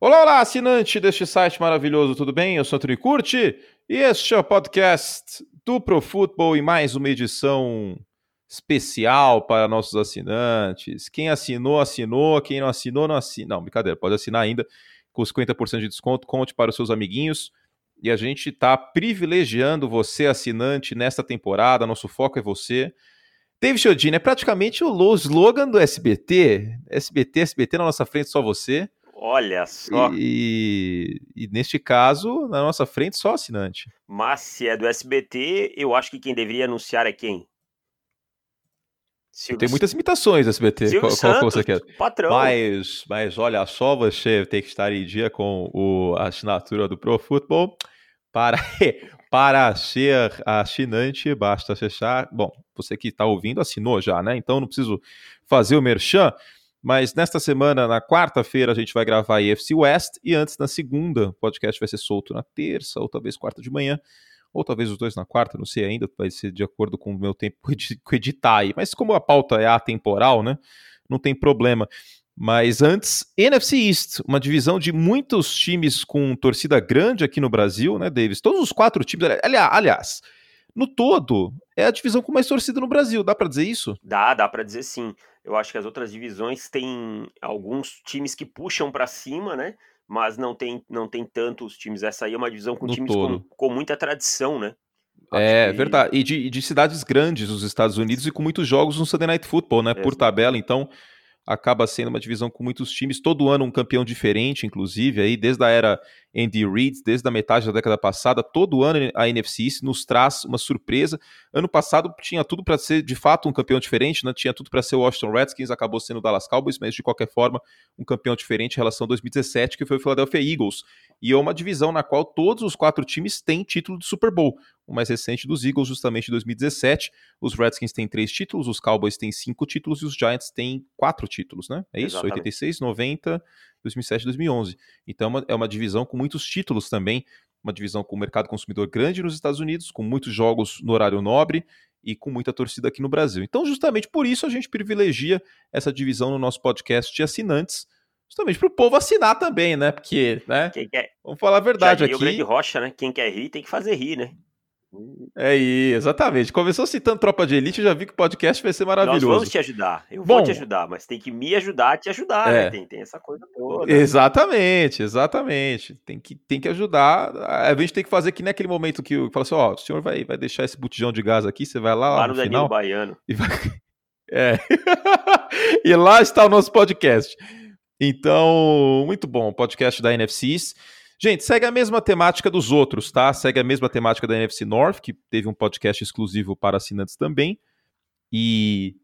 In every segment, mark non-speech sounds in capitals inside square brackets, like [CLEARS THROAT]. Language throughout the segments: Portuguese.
Olá, olá, assinante deste site maravilhoso, tudo bem? Eu sou Antônio Curti e este é o podcast do Pro Football e mais uma edição especial para nossos assinantes. Quem assinou, assinou, quem não assinou, não assina. Não, brincadeira, pode assinar ainda com 50% de desconto, conte para os seus amiguinhos. E a gente está privilegiando você, assinante, nesta temporada. Nosso foco é você. David Chodini é praticamente o slogan do SBT. SBT, SBT na nossa frente, só você. Olha só. E, e, neste caso, na nossa frente, só assinante. Mas se é do SBT, eu acho que quem deveria anunciar é quem? Silvio... Tem muitas imitações do SBT. Silvio qual, Santos, qual você quer? Patrão. Mas, mas olha só, você tem que estar em dia com o, a assinatura do Pro Football. Para, [LAUGHS] para ser assinante, basta acessar. Bom, você que está ouvindo assinou já, né? Então não preciso fazer o merchan. Mas nesta semana, na quarta-feira, a gente vai gravar a EFC West e antes, na segunda, o podcast vai ser solto na terça ou talvez quarta de manhã, ou talvez os dois na quarta, não sei ainda, vai ser de acordo com o meu tempo [LAUGHS] com editar aí. Mas como a pauta é atemporal, né, não tem problema. Mas antes, NFC East, uma divisão de muitos times com torcida grande aqui no Brasil, né, Davis? Todos os quatro times, aliás, aliás no todo, é a divisão com mais torcida no Brasil, dá para dizer isso? Dá, dá para dizer sim. Eu acho que as outras divisões têm alguns times que puxam para cima, né? Mas não tem, não tem tantos times. Essa aí é uma divisão com no times com, com, muita tradição, né? Acho é que... verdade. E de, de, cidades grandes nos Estados Unidos e com muitos jogos no Sunday Night Football, né? Por tabela. Então, acaba sendo uma divisão com muitos times, todo ano um campeão diferente, inclusive, aí desde a era Andy Reid, desde a metade da década passada, todo ano a NFC East nos traz uma surpresa. Ano passado tinha tudo para ser de fato um campeão diferente, né? tinha tudo para ser o Washington Redskins, acabou sendo o Dallas Cowboys, mas de qualquer forma um campeão diferente em relação a 2017, que foi o Philadelphia Eagles. E é uma divisão na qual todos os quatro times têm título de Super Bowl. O mais recente dos Eagles, justamente em 2017. Os Redskins têm três títulos, os Cowboys têm cinco títulos e os Giants têm quatro títulos, né? É isso? Exatamente. 86, 90, 2007 2011. Então é uma, é uma divisão com muitos títulos também. Uma divisão com mercado consumidor grande nos Estados Unidos, com muitos jogos no horário nobre e com muita torcida aqui no Brasil. Então, justamente por isso, a gente privilegia essa divisão no nosso podcast de assinantes justamente para o povo assinar também, né? Porque, né? Quer... Vamos falar a verdade aqui. o grande rocha, né? Quem quer rir tem que fazer rir, né? É isso, exatamente. Começou citando Tropa de Elite, eu já vi que o podcast vai ser maravilhoso. Nós vamos te ajudar. Eu Bom, vou te ajudar, mas tem que me ajudar a te ajudar, é, né? Tem, tem essa coisa toda. Exatamente, exatamente. Tem que, tem que ajudar. A gente tem que fazer que naquele momento que fala assim: ó, o senhor vai, vai deixar esse botijão de gás aqui, você vai lá. Lá no, no final, Baiano. E, vai... [LAUGHS] é. [LAUGHS] e lá está o nosso podcast. Então, muito bom, podcast da NFCs. Gente, segue a mesma temática dos outros, tá? Segue a mesma temática da NFC North, que teve um podcast exclusivo para assinantes também. E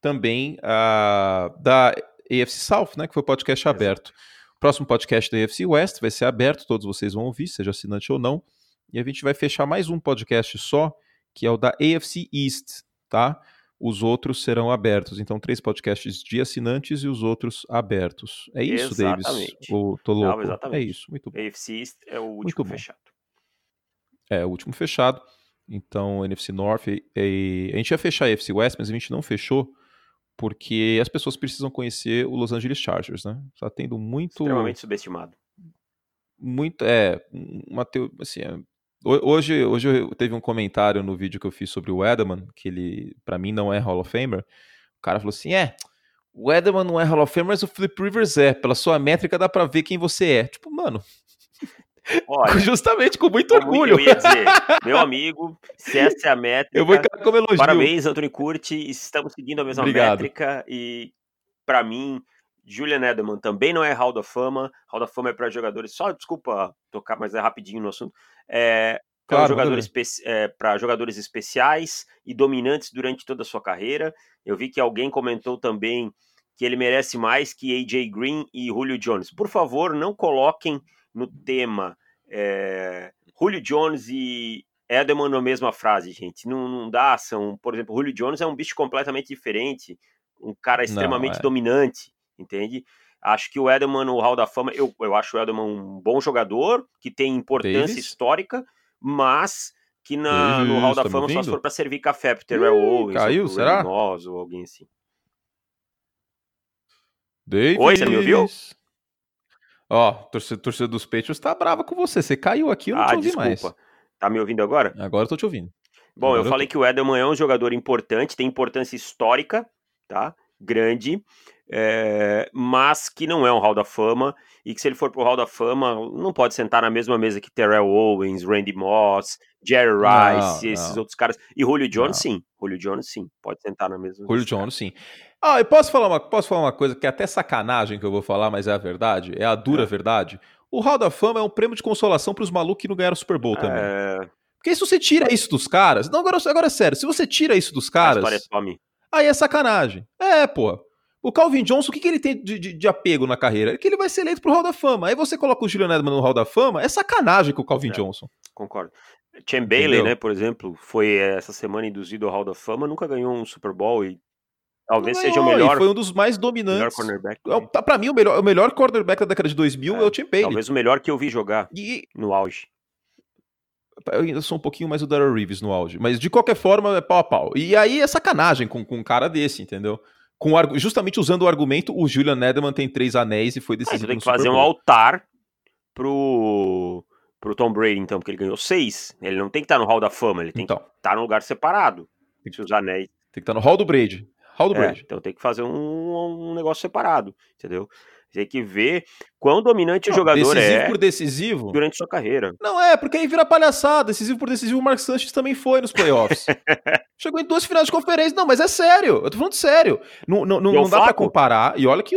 também uh, da AFC South, né? Que foi o podcast Exato. aberto. O próximo podcast da AFC West vai ser aberto, todos vocês vão ouvir, seja assinante ou não. E a gente vai fechar mais um podcast só, que é o da AFC East, tá? Os outros serão abertos. Então, três podcasts de assinantes e os outros abertos. É isso, exatamente. Davis? Ou tô louco? Não, exatamente. É isso, muito bom. AFC é o último fechado. É, o último fechado. Então, NFC North, e, a gente ia fechar a NFC West, mas a gente não fechou porque as pessoas precisam conhecer o Los Angeles Chargers, né? Está tendo muito... Extremamente subestimado. Muito, é, uma, assim, Hoje, hoje teve um comentário no vídeo que eu fiz sobre o Edelman, que ele, para mim, não é Hall of Famer. O cara falou assim: é, o Edelman não é Hall of Famer, mas o Flip Rivers é. Pela sua métrica dá pra ver quem você é. Tipo, mano. Olha, [LAUGHS] Justamente com muito orgulho. Eu ia dizer, [LAUGHS] meu amigo, se essa é a métrica. Eu vou encarar como elogio. Parabéns, Anthony Curti. Estamos seguindo a mesma Obrigado. métrica e, para mim, Julian Edelman também não é Hall da Fama. Hall da Fama é para jogadores. Só, desculpa tocar, mas é rapidinho no assunto. É, claro, jogadores é, para jogadores especiais e dominantes durante toda a sua carreira. Eu vi que alguém comentou também que ele merece mais que AJ Green e Julio Jones. Por favor, não coloquem no tema é, Julio Jones e Edelman na mesma frase, gente. Não, não dá, são, por exemplo, Julio Jones é um bicho completamente diferente, um cara extremamente não, é. dominante entende? Acho que o Edelman no Hall da Fama, eu, eu acho o Edelman um bom jogador, que tem importância Davis. histórica, mas que na, Davis, no Hall da Fama só se for para servir café pro Terrell Owens, caiu, ou será? Nós, ou alguém assim. Davis. Oi, você me ouviu? Ó, torcedor, torcedor dos Patriots tá brava com você. Você caiu aqui, eu não ah, te ouvi desculpa. mais. Tá me ouvindo agora? Agora eu tô te ouvindo. Bom, agora eu, falei que o Edelman é um jogador importante, tem importância histórica, tá? Grande, é... mas que não é um Hall da Fama e que se ele for pro Hall da Fama, não pode sentar na mesma mesa que Terrell Owens, Randy Moss, Jerry Rice, não, esses não. outros caras. E Julio Jones, não. sim. Julio Jones, sim. Pode sentar na mesma Julio Jones, sim. Ah, e posso falar, uma, posso falar uma coisa que é até sacanagem que eu vou falar, mas é a verdade, é a dura é. verdade. O Hall da Fama é um prêmio de consolação para os malucos que não ganharam o Super Bowl também. É... Porque se você tira isso dos caras. Não, agora, agora é sério. Se você tira isso dos caras. Aí é sacanagem. É, pô. O Calvin Johnson, o que, que ele tem de, de, de, apego na carreira? É que ele vai ser eleito pro Hall da Fama. Aí você coloca o Julian Edelman no Hall da Fama, é sacanagem com o Calvin é, Johnson. Concordo. Bailey, né, por exemplo, foi essa semana induzido ao Hall da Fama, nunca ganhou um Super Bowl e talvez seja o melhor. foi um dos mais dominantes. Melhor cornerback. É, tá, pra mim, o melhor, o melhor cornerback da década de 2000 é, é o Bailey. Talvez o melhor que eu vi jogar e... no auge. Eu ainda sou um pouquinho mais o Darrell Reeves no auge. Mas de qualquer forma, é pau a pau. E aí é sacanagem com, com um cara desse, entendeu? Com, justamente usando o argumento, o Julian Edelman tem três anéis e foi decisivo. Ah, tem que fazer um altar pro, pro Tom Brady, então, porque ele ganhou seis. Ele não tem que estar no Hall da Fama, ele tem então. que estar num lugar separado. Tem que os anéis. Tem que estar no Hall do Brady. Hall do é, Brady. Então tem que fazer um, um negócio separado, entendeu? Tem que ver quão dominante não, o jogador decisivo é. Decisivo por decisivo. Durante sua carreira. Não é, porque aí vira palhaçada. Decisivo por decisivo, o Mark Sanchez também foi nos playoffs. [LAUGHS] Chegou em duas finais de conferência. Não, mas é sério. Eu tô falando sério. Não, não, não, não dá pra comparar. E olha que.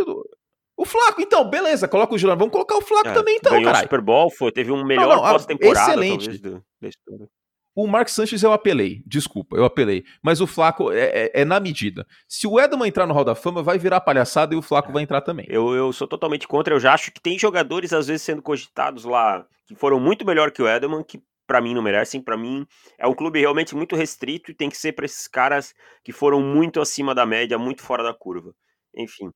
O Flaco, então, beleza, coloca o Juliano. Vamos colocar o Flaco é, também, então, o Super Bowl, foi, teve um melhor pós-temporada. Excelente. do, da história. O Mark Sanchez eu apelei, desculpa, eu apelei. Mas o Flaco é, é, é, na medida. Se o Edelman entrar no Hall da Fama, vai virar palhaçada e o Flaco vai entrar também. Eu, eu sou totalmente contra. Eu já acho que tem jogadores, às vezes, sendo cogitados lá que foram muito melhor que o Edelman, que para mim não merecem. Para mim é um clube realmente muito restrito e tem que ser para esses caras que foram muito acima da média, muito fora da curva. Enfim.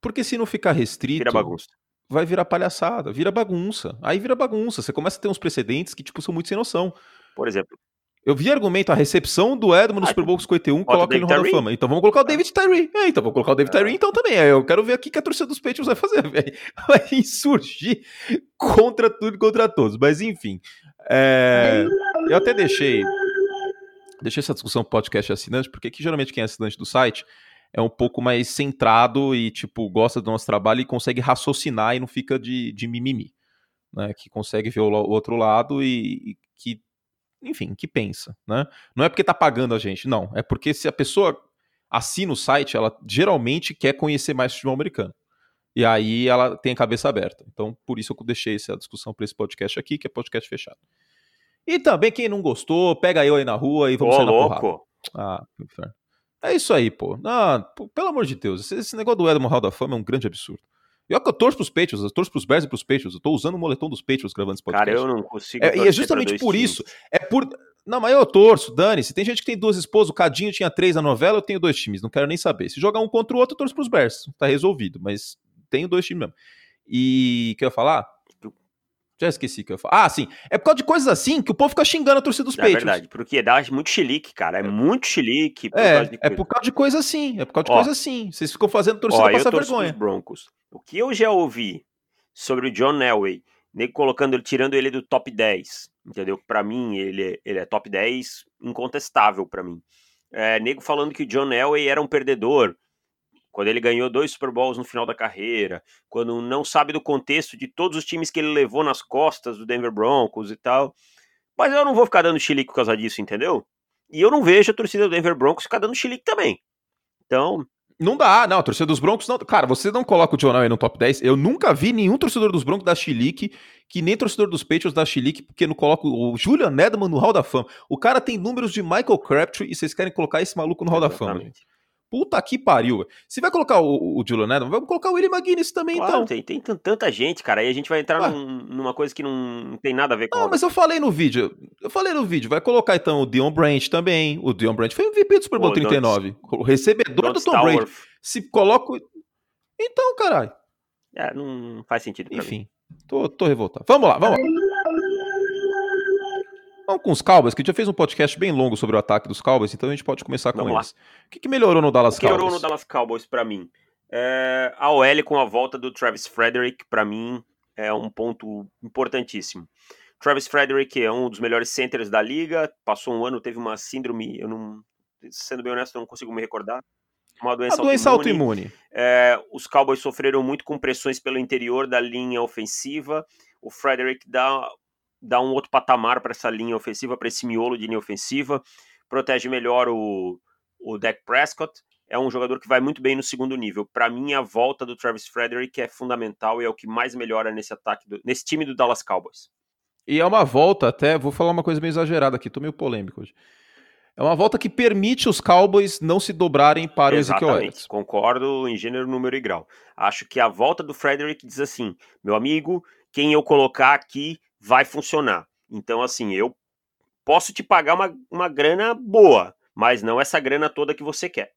Porque se não ficar restrito. Vira bagunça. Vai virar palhaçada, vira bagunça. Aí vira bagunça. Você começa a ter uns precedentes que, tipo, são muito sem noção. Por exemplo. Eu vi argumento, a recepção do Edmo no ah, Super Bowl 51 coloca ele no Hall da Fama. Então vamos colocar o David Tyree. É, então vamos colocar o David Tyree então também. Eu quero ver aqui que a torcida dos Patriots vai fazer. [LAUGHS] Vai insurgir contra tudo e contra todos. Mas enfim. É... Eu até deixei. Deixei essa discussão podcast assinante, porque aqui, geralmente quem é assinante do site é um pouco mais centrado e, tipo, gosta do nosso trabalho e consegue raciocinar e não fica de, de mimimi. Né? Que consegue ver o, o outro lado e, e que enfim, que pensa, né? Não é porque tá pagando a gente, não. É porque se a pessoa assina o site, ela geralmente quer conhecer mais futebol americano. E aí ela tem a cabeça aberta. Então, por isso eu deixei essa discussão para esse podcast aqui, que é podcast fechado. E também, quem não gostou, pega eu aí na rua e vamos Ô, sair na louco. Ah, é isso aí, pô. Não, pô, Pelo amor de Deus, esse negócio do Edmond Hall da Fama é um grande absurdo. E olha que eu torço pros Patriots, eu torço pros Bears e pros Patriots. Eu tô usando o moletom dos Patriots gravando esse podcast. Cara, eu não consigo. É, e é justamente por times. isso. É por. Não, mas eu torço, dane-se. Tem gente que tem duas esposas, o Cadinho tinha três na novela, eu tenho dois times, não quero nem saber. Se jogar um contra o outro, eu torço pros Bears. Tá resolvido, mas tenho dois times mesmo. E. Quer falar? Já esqueci o que eu falar. Ah, sim. É por causa de coisas assim que o povo fica xingando a torcida dos é Patriots. É verdade, porque dá muito chilique, cara. É, é. muito chilique. Por é, é por causa de coisa assim. É por causa de ó, coisa assim. Vocês ficam fazendo torcida ó, passar vergonha. Broncos. O que eu já ouvi sobre o John Elway, nego colocando ele, tirando ele do top 10, entendeu? Para mim, ele, ele é top 10 incontestável para mim. É, nego falando que o John Elway era um perdedor, quando ele ganhou dois Super Bowls no final da carreira, quando não sabe do contexto de todos os times que ele levou nas costas do Denver Broncos e tal. Mas eu não vou ficar dando chilique por causa disso, entendeu? E eu não vejo a torcida do Denver Broncos ficar dando chilique também. Então, não dá, não. A torcida dos Broncos não. Cara, você não coloca o John aí no top 10. Eu nunca vi nenhum torcedor dos Broncos da Chilique, que nem torcedor dos Patriots da Chilique, porque não coloca o Julian Edelman no Hall da Fama. O cara tem números de Michael Crabtree e vocês querem colocar esse maluco no Hall da Fama. Puta que pariu. Se vai colocar o, o Julian Edelman, vamos colocar o Willie McGuinness também, claro, então. Tem, tem tanta gente, cara. Aí a gente vai entrar num, numa coisa que não, não, tem nada a ver com Não, mas eu falei no vídeo. Eu falei no vídeo. Vai colocar então o Dion Branch também. O Dion Branch foi MVP do Super Bowl 39. o recebedor do Tom Brady. Se coloca. Então, caralho. É, não faz sentido. Enfim, tô, tô revoltado. Vamos lá, vamos lá. Vamos com os Cowboys, que já fez um podcast bem longo sobre o ataque dos Cowboys, então a gente pode começar com Vamos eles. Lá. O que, que, melhorou no Dallas Cowboys? melhorou no Dallas Cowboys para mim? É, a OL com a volta do Travis Frederick, para mim, é um ponto importantíssimo. Travis Frederick é um dos melhores centers da liga, passou um ano, teve uma síndrome, eu não, sendo bem honesto, não consigo me recordar. Uma doença, a doença autoimune. autoimune. É, os Cowboys sofreram muito com pressões pelo interior da linha ofensiva. O Frederick dá, dá um outro patamar para essa linha ofensiva, para esse miolo de linha ofensiva. Protege melhor o, o Dak Prescott. É um jogador que vai muito bem no segundo nível. Para mim, a volta do Travis Frederick é fundamental e é o que mais melhora nesse ataque, do, nesse time do Dallas Cowboys. E é uma volta até, vou falar uma coisa meio exagerada aqui, tô meio polêmico hoje. É uma volta que permite os Cowboys não se dobrarem para Exatamente, o Ezekiel Elliott. Concordo em gênero, número e grau. Acho que a volta do Frederick diz assim: meu amigo, quem eu colocar aqui vai funcionar. Então, assim, eu posso te pagar uma, uma grana boa, mas não essa grana toda que você quer.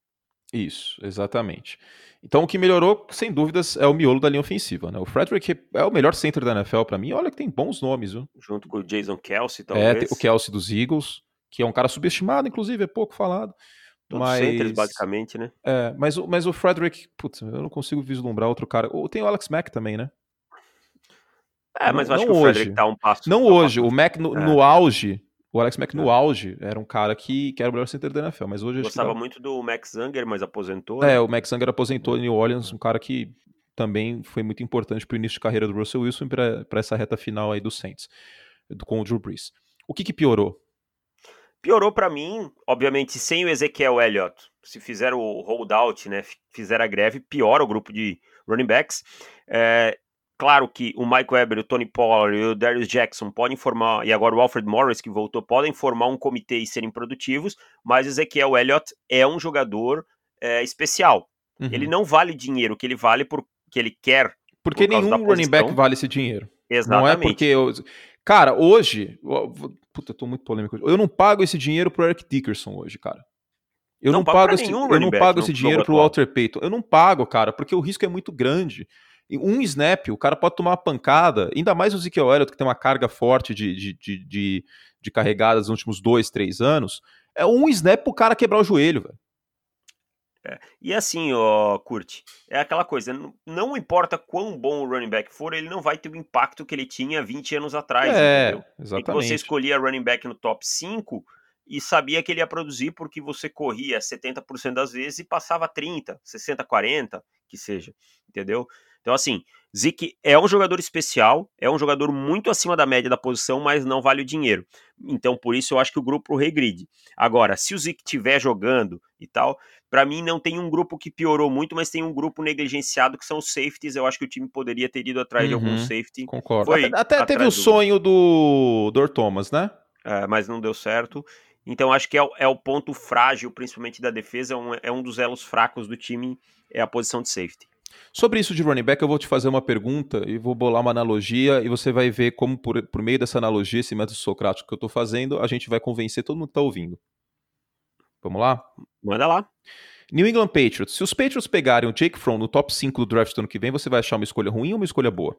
Isso, exatamente. Então o que melhorou, sem dúvidas, é o miolo da linha ofensiva, né? O Frederick é o melhor center da NFL para mim. Olha que tem bons nomes, viu? Junto com o Jason Kelsey, é, talvez. É, o Kelsey dos Eagles, que é um cara subestimado, inclusive, é pouco falado. Todos mas... centers, basicamente, né? É, mas, mas o Frederick, putz, eu não consigo vislumbrar outro cara. Tem o Alex Mack também, né? É, mas não, eu acho que o Frederick tá um passo. Não hoje, o Mack no, é. no auge o Alex Mack no é. auge era um cara que, que era o melhor center da NFL, mas hoje... Gostava muito do Max Zanger, mas aposentou. É, né? o Max Zanger aposentou em New Orleans, um cara que também foi muito importante para o início de carreira do Russell Wilson e para essa reta final aí do Saints, com o Drew Brees. O que, que piorou? Piorou para mim, obviamente, sem o Ezequiel Elliott. Se fizer o holdout, né, fizer a greve, piora o grupo de running backs. É, Claro que o Mike Weber, o Tony Pollard e o Darius Jackson podem formar, e agora o Alfred Morris que voltou, podem formar um comitê e serem produtivos, mas o Ezequiel Elliott é um jogador é, especial. Uhum. Ele não vale dinheiro, que ele vale porque ele quer. Porque por nenhum running back vale esse dinheiro. Exatamente. Não é porque. Eu... Cara, hoje. Puta, eu tô muito polêmico. Eu não pago esse dinheiro pro Eric Dickerson hoje, cara. Eu não, não pago, esse, eu não pago esse dinheiro pro Walter Payton. Eu não pago, cara, porque o risco é muito grande um snap, o cara pode tomar uma pancada, ainda mais o Ezekiel Elliott, que tem uma carga forte de, de, de, de, carregadas nos últimos dois, três anos. É um snap pro cara quebrar o joelho, velho. É. E assim, ó, Kurt, é aquela coisa, não, não, importa quão bom o running back for, ele não vai ter o impacto que ele tinha 20 anos atrás, é, entendeu? Exatamente. E que você escolhia running back no top 5 e sabia que ele ia produzir porque você corria 70% das vezes e passava 30, 60, 40, que seja, entendeu? Então, assim, Zeke é um jogador especial, é um jogador muito acima da média da posição, mas não vale o dinheiro. Então, por isso, eu acho que o grupo regride. Agora, se o Zeke estiver jogando e tal, para mim não tem um grupo que piorou muito, mas tem um grupo negligenciado que são os safeties. Eu acho que o time poderia ter ido atrás uhum, de algum uhum, safety. Concordo. Foi até, até teve o sonho do Dor Thomas, né? É, mas não deu certo. Então, acho que é, é, o ponto frágil, principalmente da defesa, é um, é um dos elos fracos do time, é a posição de safety. Sobre isso de running back, eu vou te fazer uma pergunta e vou bolar uma analogia e você vai ver como, por, por meio dessa analogia, esse método socrático que eu estou fazendo, a gente vai convencer todo mundo que está ouvindo. Vamos lá? Manda lá. New England Patriots. Se os Patriots pegarem o Jake Fromm no top 5 do draft do ano que vem, você vai achar uma escolha ruim ou uma escolha boa?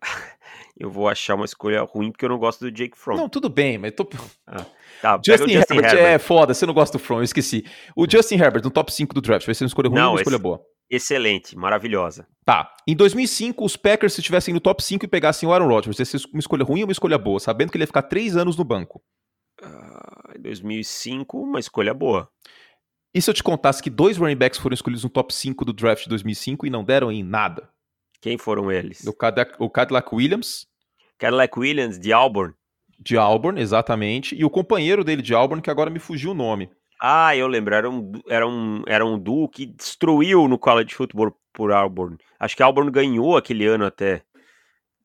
[LAUGHS] Eu vou achar uma escolha ruim porque eu não gosto do Jake Fromm. Não, tudo bem, mas tô. Ah, tá, Justin, Justin Herbert, Herbert, é foda, você não gosta do Fromm, eu esqueci. O Justin Herbert no top 5 do draft vai ser uma escolha ruim não, ou uma escolha boa? Excelente, maravilhosa. Tá. Em 2005, os Packers, se estivessem no top 5 e pegassem o Aaron Rodgers, ia ser uma escolha ruim ou uma escolha boa, sabendo que ele ia ficar 3 anos no banco? Uh, em 2005, uma escolha boa. E se eu te contasse que dois running backs foram escolhidos no top 5 do draft de 2005 e não deram em nada? Quem foram eles? O Cadillac, o Cadillac Williams. Cadillac Williams, de Auburn. De Auburn, exatamente. E o companheiro dele de Auburn, que agora me fugiu o nome. Ah, eu lembro, era um, era um, era um duo que destruiu no college football por Auburn. Acho que Auburn ganhou aquele ano até.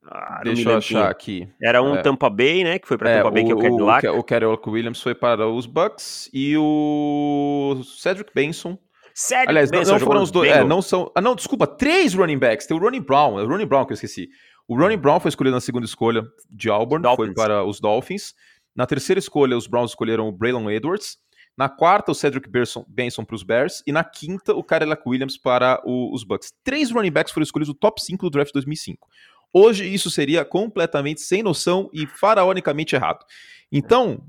Ah, Deixa eu achar aqui. Era um é. Tampa Bay, né? Que foi para é, Tampa Bay, o, que é o Cadillac. O, o Cadillac Williams foi para os Bucks e o Cedric Benson. Cedric Aliás, Benson não, foram os dois. É, não são. Ah, não, desculpa, três running backs. Tem o Ronnie Brown, é o Ronnie Brown que eu esqueci. O Ronnie Brown foi escolhido na segunda escolha de Auburn, Dolphins. foi para os Dolphins. Na terceira escolha, os Browns escolheram o Braylon Edwards. Na quarta, o Cedric Benson, para os Bears. E na quinta, o Cadillac Williams para o, os Bucks. Três running backs foram escolhidos no top 5 do draft 2005. Hoje, isso seria completamente sem noção e faraonicamente errado. Então,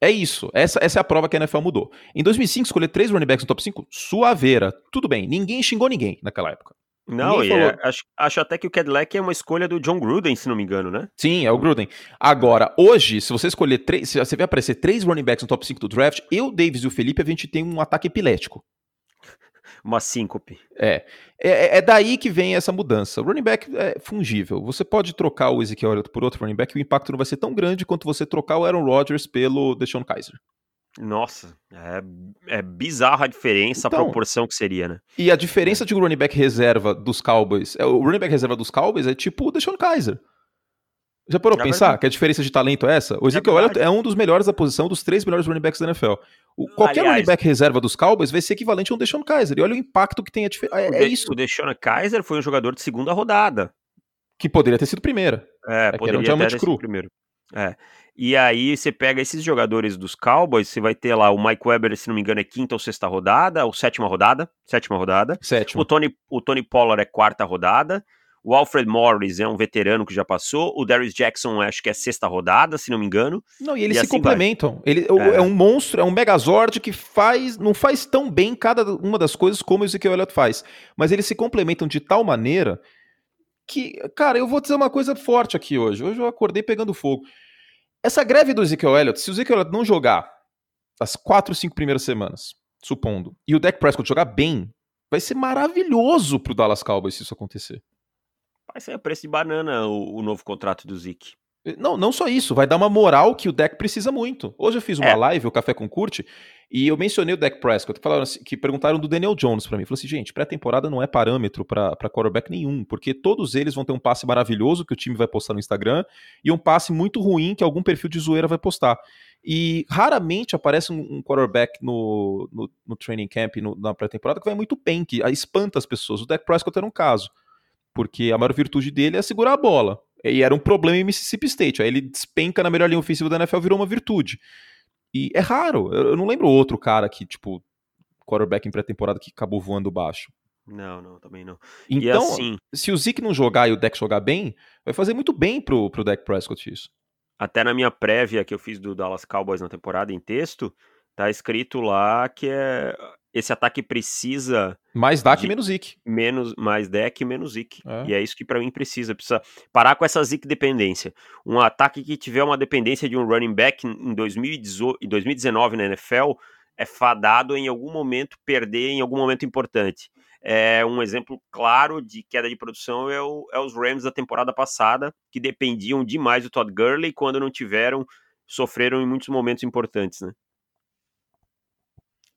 é isso. Essa, essa é a prova que a NFL mudou. Em 2005, escolher três running backs no top 5, suaveira. Tudo bem. Ninguém xingou ninguém naquela época. Não, é, acho, acho até que o Cadillac é uma escolha do John Gruden, se não me engano, né? Sim, é o Gruden. Agora, hoje, se você escolher três, se você vai aparecer três running backs no top 5 do draft, eu, Davis e o Felipe, a gente tem um ataque epilético. [LAUGHS] uma síncope. É. é. É, daí que vem essa mudança. O running back é fungível. Você pode trocar o Ezekiel Elliott por outro running back e o impacto não vai ser tão grande quanto você trocar o Aaron Rodgers pelo Deshaun Kaiser. Nossa, é, é bizarra a diferença, então, a proporção que seria, né? E a diferença de um running back reserva dos Cowboys, é, o running back reserva dos Cowboys é tipo o Deshaun Kaiser. Já parou pra é pensar verdade. que a diferença de talento é essa? O Ezekiel é Elliott é um dos melhores da posição, dos três melhores running backs da NFL. O, qualquer Aliás, running back reserva dos Cowboys vai ser equivalente a um Deshaun Kaiser. E olha o impacto que tem a diferença. É, é, isso. O Deshaun Kaiser foi um jogador de segunda rodada. Que poderia ter sido primeira. É, é poderia ter sido primeiro. É. E aí você pega esses jogadores dos Cowboys, você vai ter lá o Mike Weber, se não me engano, é quinta ou sexta rodada, ou sétima rodada. Sétima rodada. Sétima. O Tony, o Tony Pollard é quarta rodada. O Alfred Morris é um veterano que já passou. O Darius Jackson, acho que é sexta rodada, se não me engano. Não, e eles e se assim complementam. Ele é. é. um monstro, é um megazord que faz, não faz tão bem cada uma das coisas como o Ezekiel Elliott faz. Mas eles se complementam de tal maneira que, cara, eu vou dizer uma coisa forte aqui hoje. Hoje eu acordei pegando fogo. Essa greve do Ezekiel Elliott, se o Ezekiel Elliott não jogar as quatro, cinco primeiras semanas, supondo, e o Dak Prescott jogar bem, vai ser maravilhoso pro Dallas Cowboys se isso acontecer. Vai ser a preço de banana o, o novo contrato do Zeke. Não, não só isso, vai dar uma moral que o deck precisa muito. Hoje eu fiz uma é. live, o Café com Curte, e eu mencionei o deck Prescott, falaram assim, que perguntaram do Daniel Jones para mim. Falei assim, gente, pré-temporada não é parâmetro para quarterback nenhum, porque todos eles vão ter um passe maravilhoso que o time vai postar no Instagram e um passe muito ruim que algum perfil de zoeira vai postar. E raramente aparece um, um quarterback no, no, no, training camp, no, na pré-temporada, que vai muito bem, que espanta as pessoas. O deck Prescott era um caso porque a maior virtude dele é segurar a bola. E era um problema em Mississippi State. Aí ele despenca na melhor linha ofensiva da NFL, virou uma virtude. E é raro. Eu não lembro outro cara que, tipo, quarterback em pré-temporada que acabou voando baixo. Não, não, também não. Então, assim, se o Zeke não jogar e o deck jogar bem, vai fazer muito bem pro, pro Dak Prescott isso. Até na minha prévia que eu fiz do Dallas Cowboys na temporada em texto, tá escrito lá que é esse ataque precisa. Mais DAC menos Zik. Menos, mais deck menos Zik. É. E é isso que para mim precisa. Precisa parar com essa Zik dependência. Um ataque que tiver uma dependência de um running back em 2018, 2019 na NFL é fadado em algum momento perder em algum momento importante. É um exemplo claro de queda de produção é, o, é os Rams da temporada passada, que dependiam demais do Todd Gurley quando não tiveram, sofreram em muitos momentos importantes, né?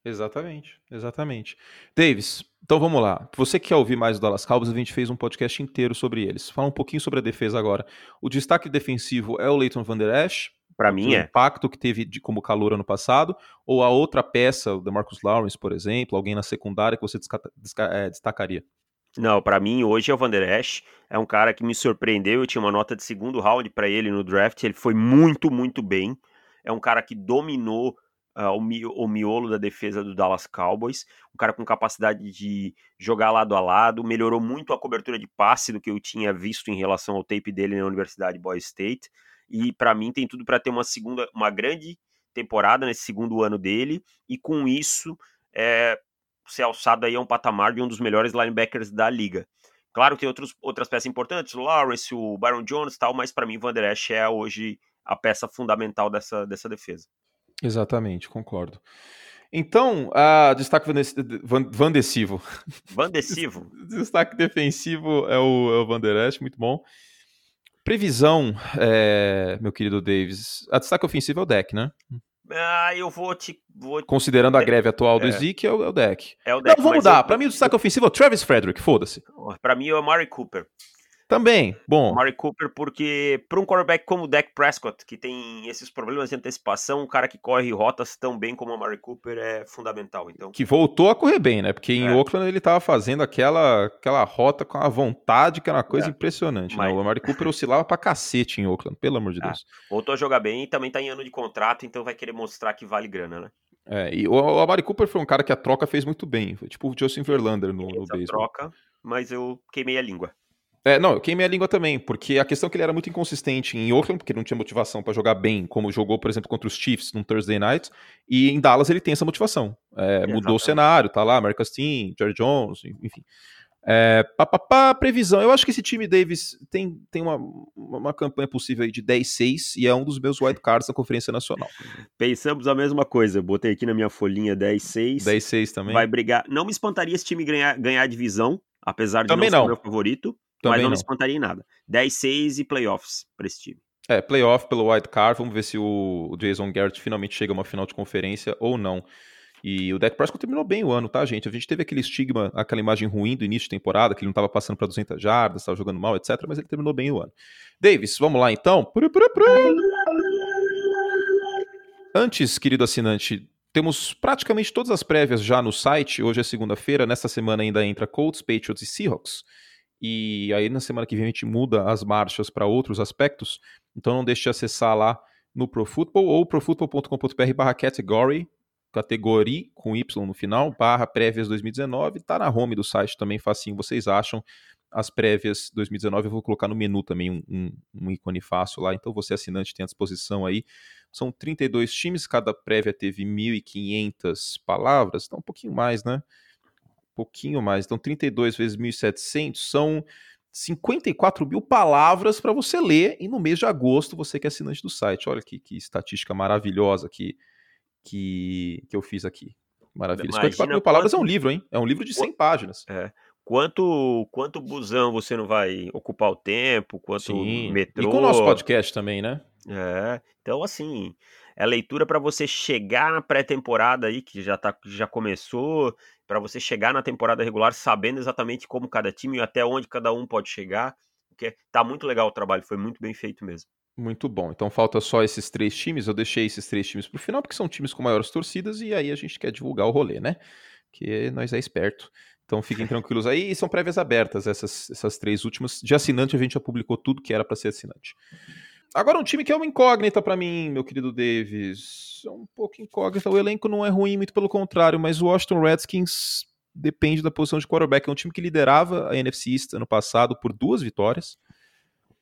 Exatamente, exatamente. Davis, então vamos lá. Você que quer ouvir mais do Dallas Cowboys, a gente fez um podcast inteiro sobre eles. Fala um pouquinho sobre a defesa agora. O destaque defensivo é o Leighton Van Der Esch, para mim é. O impacto que teve de, como calor ano passado, ou a outra peça, o Marcus Lawrence, por exemplo, alguém na secundária que você desca, desca, é, destacaria? Não, para mim hoje é o Van Der Esch, é um cara que me surpreendeu, eu tinha uma nota de segundo round para ele no draft, ele foi muito, muito bem. É um cara que dominou uh, o, mi o miolo da defesa do Dallas Cowboys. Um cara com capacidade de jogar lado a lado, melhorou muito a cobertura de passe do que eu tinha visto em relação ao tape dele na Universidade Boy State. E para mim tem tudo para ter uma segunda, uma grande temporada nesse segundo ano dele e com isso é, ser alçado aí a um patamar de um dos melhores linebackers da liga. Claro que tem outros, outras peças importantes, o Lawrence, o Byron Jones tal, mas para mim o Van Der Esch é hoje a peça fundamental dessa, dessa defesa. Exatamente, concordo. Então, a destaque vandecivo. Vandecivo. [LAUGHS] destaque defensivo é o, é o Van Der Esch, muito bom. Previsão, é, meu querido Davis. A destaque ofensivo é o deck, né? Ah, eu vou te. Vou... Considerando a greve atual do é. Zeke, é o, é o deck. É o deck. Não, vamos mudar. Eu... Pra mim, o destaque ofensivo é o Travis Frederick, foda-se. Pra mim, é o Murray Cooper. Também, bom. Mari Cooper, porque para um quarterback como o Dak Prescott, que tem esses problemas de antecipação, um cara que corre rotas tão bem como o Mari Cooper é fundamental. Então. Que voltou a correr bem, né? Porque em é. Oakland ele estava fazendo aquela, aquela rota com a vontade, que era uma coisa é. impressionante. Né? Mas... Né? O Mari Cooper oscilava pra cacete em Oakland, pelo amor de é. Deus. Voltou a jogar bem e também tá em ano de contrato, então vai querer mostrar que vale grana, né? É, e o Amari Cooper foi um cara que a troca fez muito bem. Foi tipo o Justin Verlander no, no beisebol. troca, mas eu queimei a língua. É, não, eu queimei a língua também, porque a questão é que ele era muito inconsistente em Oakland, porque ele não tinha motivação para jogar bem, como jogou, por exemplo, contra os Chiefs no Thursday Night, e em Dallas ele tem essa motivação. É, mudou o cenário, tá lá, Marcus Team, Jerry Jones, enfim. É, pá, pá, pá, previsão. Eu acho que esse time Davis tem, tem uma, uma campanha possível aí de 10-6 e é um dos meus wildcards na Conferência Nacional. Pensamos a mesma coisa. Botei aqui na minha folhinha 10-6. 10-6 também. Vai brigar. Não me espantaria esse time ganhar, ganhar a divisão, apesar de também não, não ser o meu favorito. Também mas não, não, me espantaria em nada. 10-6 e playoffs para esse time. É, playoff pelo wildcard. Vamos ver se o Jason Garrett finalmente chega a uma final de conferência ou não. E o Dak Prescott terminou bem o ano, tá, gente? A gente teve aquele estigma, aquela imagem ruim do início de temporada, que ele não estava passando para 200 jardas, estava jogando mal, etc. Mas ele terminou bem o ano. Davis, vamos lá então. Antes, querido assinante, temos praticamente todas as prévias já no site. Hoje é segunda-feira, nesta semana ainda entra Colts, Patriots e Seahawks. E aí na semana que vem a gente muda as marchas para outros aspectos. Então não deixe de acessar lá no ProFootball ou profootball.com.br/category categoria com Y no final, barra prévias 2019, tá na home do site também, facinho, vocês acham as prévias 2019, eu vou colocar no menu também um, um, um ícone fácil lá, então você assinante tem à disposição aí, são 32 times, cada prévia teve 1.500 palavras, então um pouquinho mais, né? Pouquinho mais, então 32 vezes 1.700 são 54 mil palavras para você ler, e no mês de agosto você que é assinante do site, olha que, que estatística maravilhosa que que, que eu fiz aqui. Maravilha. 54 mil palavras quanto... é um livro, hein? É um livro de 100 páginas. É. Quanto, quanto busão você não vai ocupar o tempo, quanto Sim. metrô. E com o nosso podcast também, né? É. Então, assim, é leitura para você chegar na pré-temporada aí, que já, tá, já começou, para você chegar na temporada regular sabendo exatamente como cada time e até onde cada um pode chegar. Porque tá muito legal o trabalho, foi muito bem feito mesmo. Muito bom. Então falta só esses três times. Eu deixei esses três times pro final, porque são times com maiores torcidas, e aí a gente quer divulgar o rolê, né? Que nós é esperto. Então fiquem [LAUGHS] tranquilos aí. E são prévias abertas, essas, essas três últimas. De assinante, a gente já publicou tudo que era para ser assinante. Agora, um time que é uma incógnita para mim, meu querido Davis. É um pouco incógnita. O elenco não é ruim, muito pelo contrário, mas o Washington Redskins depende da posição de quarterback. É um time que liderava a NFC East ano passado por duas vitórias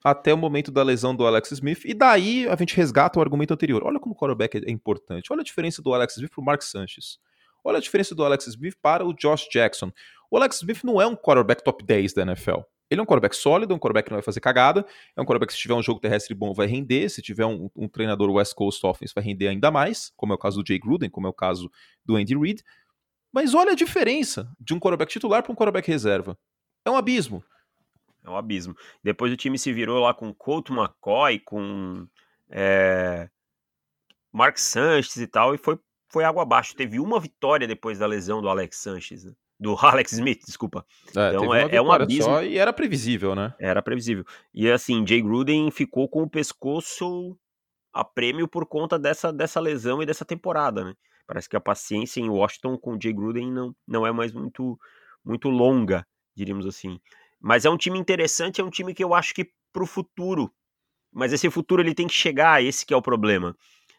até o momento da lesão do Alex Smith, e daí a gente resgata o argumento anterior. Olha como o quarterback é importante. Olha a diferença do Alex Smith para o Mark Sanchez. Olha a diferença do Alex Smith para o Josh Jackson. O Alex Smith não é um quarterback top 10 da NFL. Ele é um quarterback sólido, um quarterback que não vai fazer cagada, é um quarterback que se tiver um jogo terrestre bom vai render, se tiver um, um treinador West Coast Offense vai render ainda mais, como é o caso do Jay Gruden, como é o caso do Andy Reid. Mas olha a diferença de um quarterback titular para um quarterback reserva. É um abismo. É um abismo. Depois o time se virou lá com Colt McCoy, com é, Mark Sanchez e tal, e foi, foi água abaixo. Teve uma vitória depois da lesão do Alex Sanchez, né? Do [LAUGHS] Alex Smith, desculpa. É, então é, é, um abismo. e era previsível, né? Era previsível. E assim, Jay Gruden ficou com o pescoço a prêmio por conta dessa, dessa lesão e dessa temporada, né? Parece que a paciência em Washington com o Jay Gruden não, não é mais muito, muito longa, diríamos assim. Mas é um time interessante, é um time que eu acho que para o futuro. Mas esse futuro ele tem que chegar, esse que é o problema.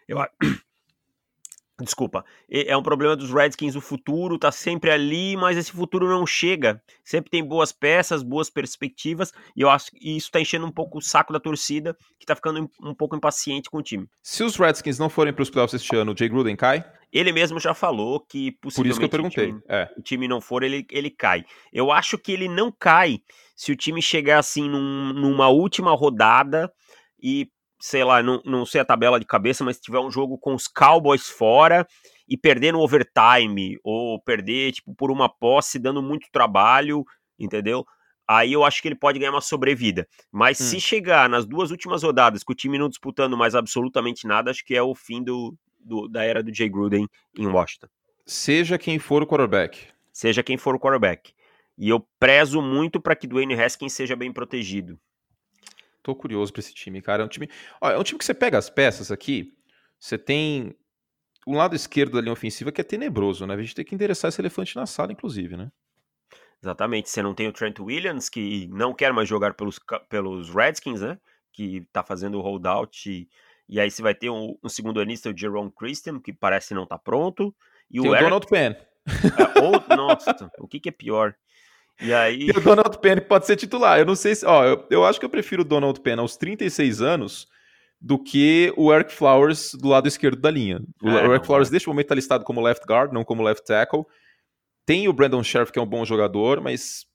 Eu, [CLEARS THROAT] Desculpa. É um problema dos Redskins, o futuro tá sempre ali, mas esse futuro não chega. Sempre tem boas peças, boas perspectivas, e eu acho que isso tá enchendo um pouco o saco da torcida, que tá ficando um pouco impaciente com o time. Se os Redskins não forem para os playoffs este ano, o Jay Gruden cai? Ele mesmo já falou que possivelmente Por isso que eu perguntei. O time, é. o time não for, ele, ele cai. Eu acho que ele não cai se o time chegar assim num, numa última rodada e sei lá, não, não sei a tabela de cabeça, mas se tiver um jogo com os Cowboys fora e perder no overtime, ou perder, tipo, por uma posse, dando muito trabalho, entendeu? Aí eu acho que ele pode ganhar uma sobrevida. Mas hum. se chegar nas duas últimas rodadas com o time não disputando mais absolutamente nada, acho que é o fim do, do da era do Jay Gruden em Washington. Seja quem for o quarterback. Seja quem for o quarterback. E eu prezo muito para que Dwayne Haskins seja bem protegido. Tô curioso pra esse time, cara. É um time. Ó, é um time que você pega as peças aqui. Você tem um lado esquerdo da linha ofensiva que é tenebroso, né? A gente tem que endereçar esse elefante na sala, inclusive, né? Exatamente. Você não tem o Trent Williams, que não quer mais jogar pelos, pelos Redskins, né? Que tá fazendo o holdout. E, e aí você vai ter um, um segundo anista, o Jerome Christian, que parece não tá pronto. E tem o, o Eric... Donald Penn. É, ou, nossa, o que, que é pior? E aí. E o Donald Penn pode ser titular. Eu não sei se. Ó, eu, eu acho que eu prefiro o Donald Penn aos 36 anos do que o Eric Flowers do lado esquerdo da linha. O, é, Eric Flowers, é. neste momento, está listado como left guard, não como left tackle. Tem o Brandon Sheriff, que é um bom jogador, mas,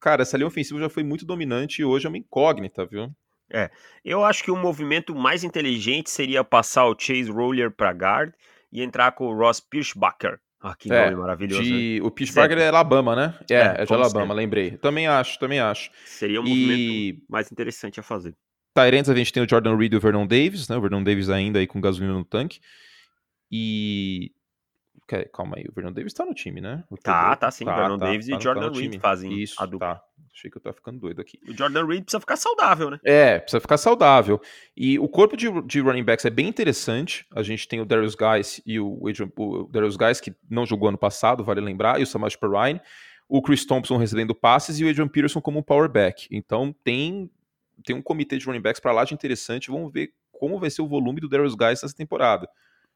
cara, essa linha ofensiva já foi muito dominante e hoje é uma incógnita, viu? É, eu acho que o movimento mais inteligente seria passar o Chase Roller para guard e entrar com o Ross Pirschbacher. Ah, que é, nome maravilhoso. De, né? O Pittsburgh é Alabama, né? É, é, é de Alabama, sempre. lembrei. Também acho, também acho. Seria um e... movimento mais interessante a fazer. Tyrants a gente tem o Jordan Reed e o Vernon Davis, né? O Vernon Davis ainda aí com gasolina no tanque. E Calma aí, o Vernon Davis tá no time, né? Tá, tá sim. Tá, Vernon tá, Davis tá, e Jordan tá Reed fazem Isso, a dupla. Tá. Achei que eu tava ficando doido aqui. O Jordan Reed precisa ficar saudável, né? É, precisa ficar saudável. E o corpo de, de running backs é bem interessante. A gente tem o Darius Guys e o, o Darius Guys, que não jogou ano passado, vale lembrar, e o Samaje Perrine. O Chris Thompson recebendo passes e o Adrian Peterson como power back. Então tem, tem um comitê de running backs para lá de interessante. Vamos ver como vai ser o volume do Darius Guys nessa temporada.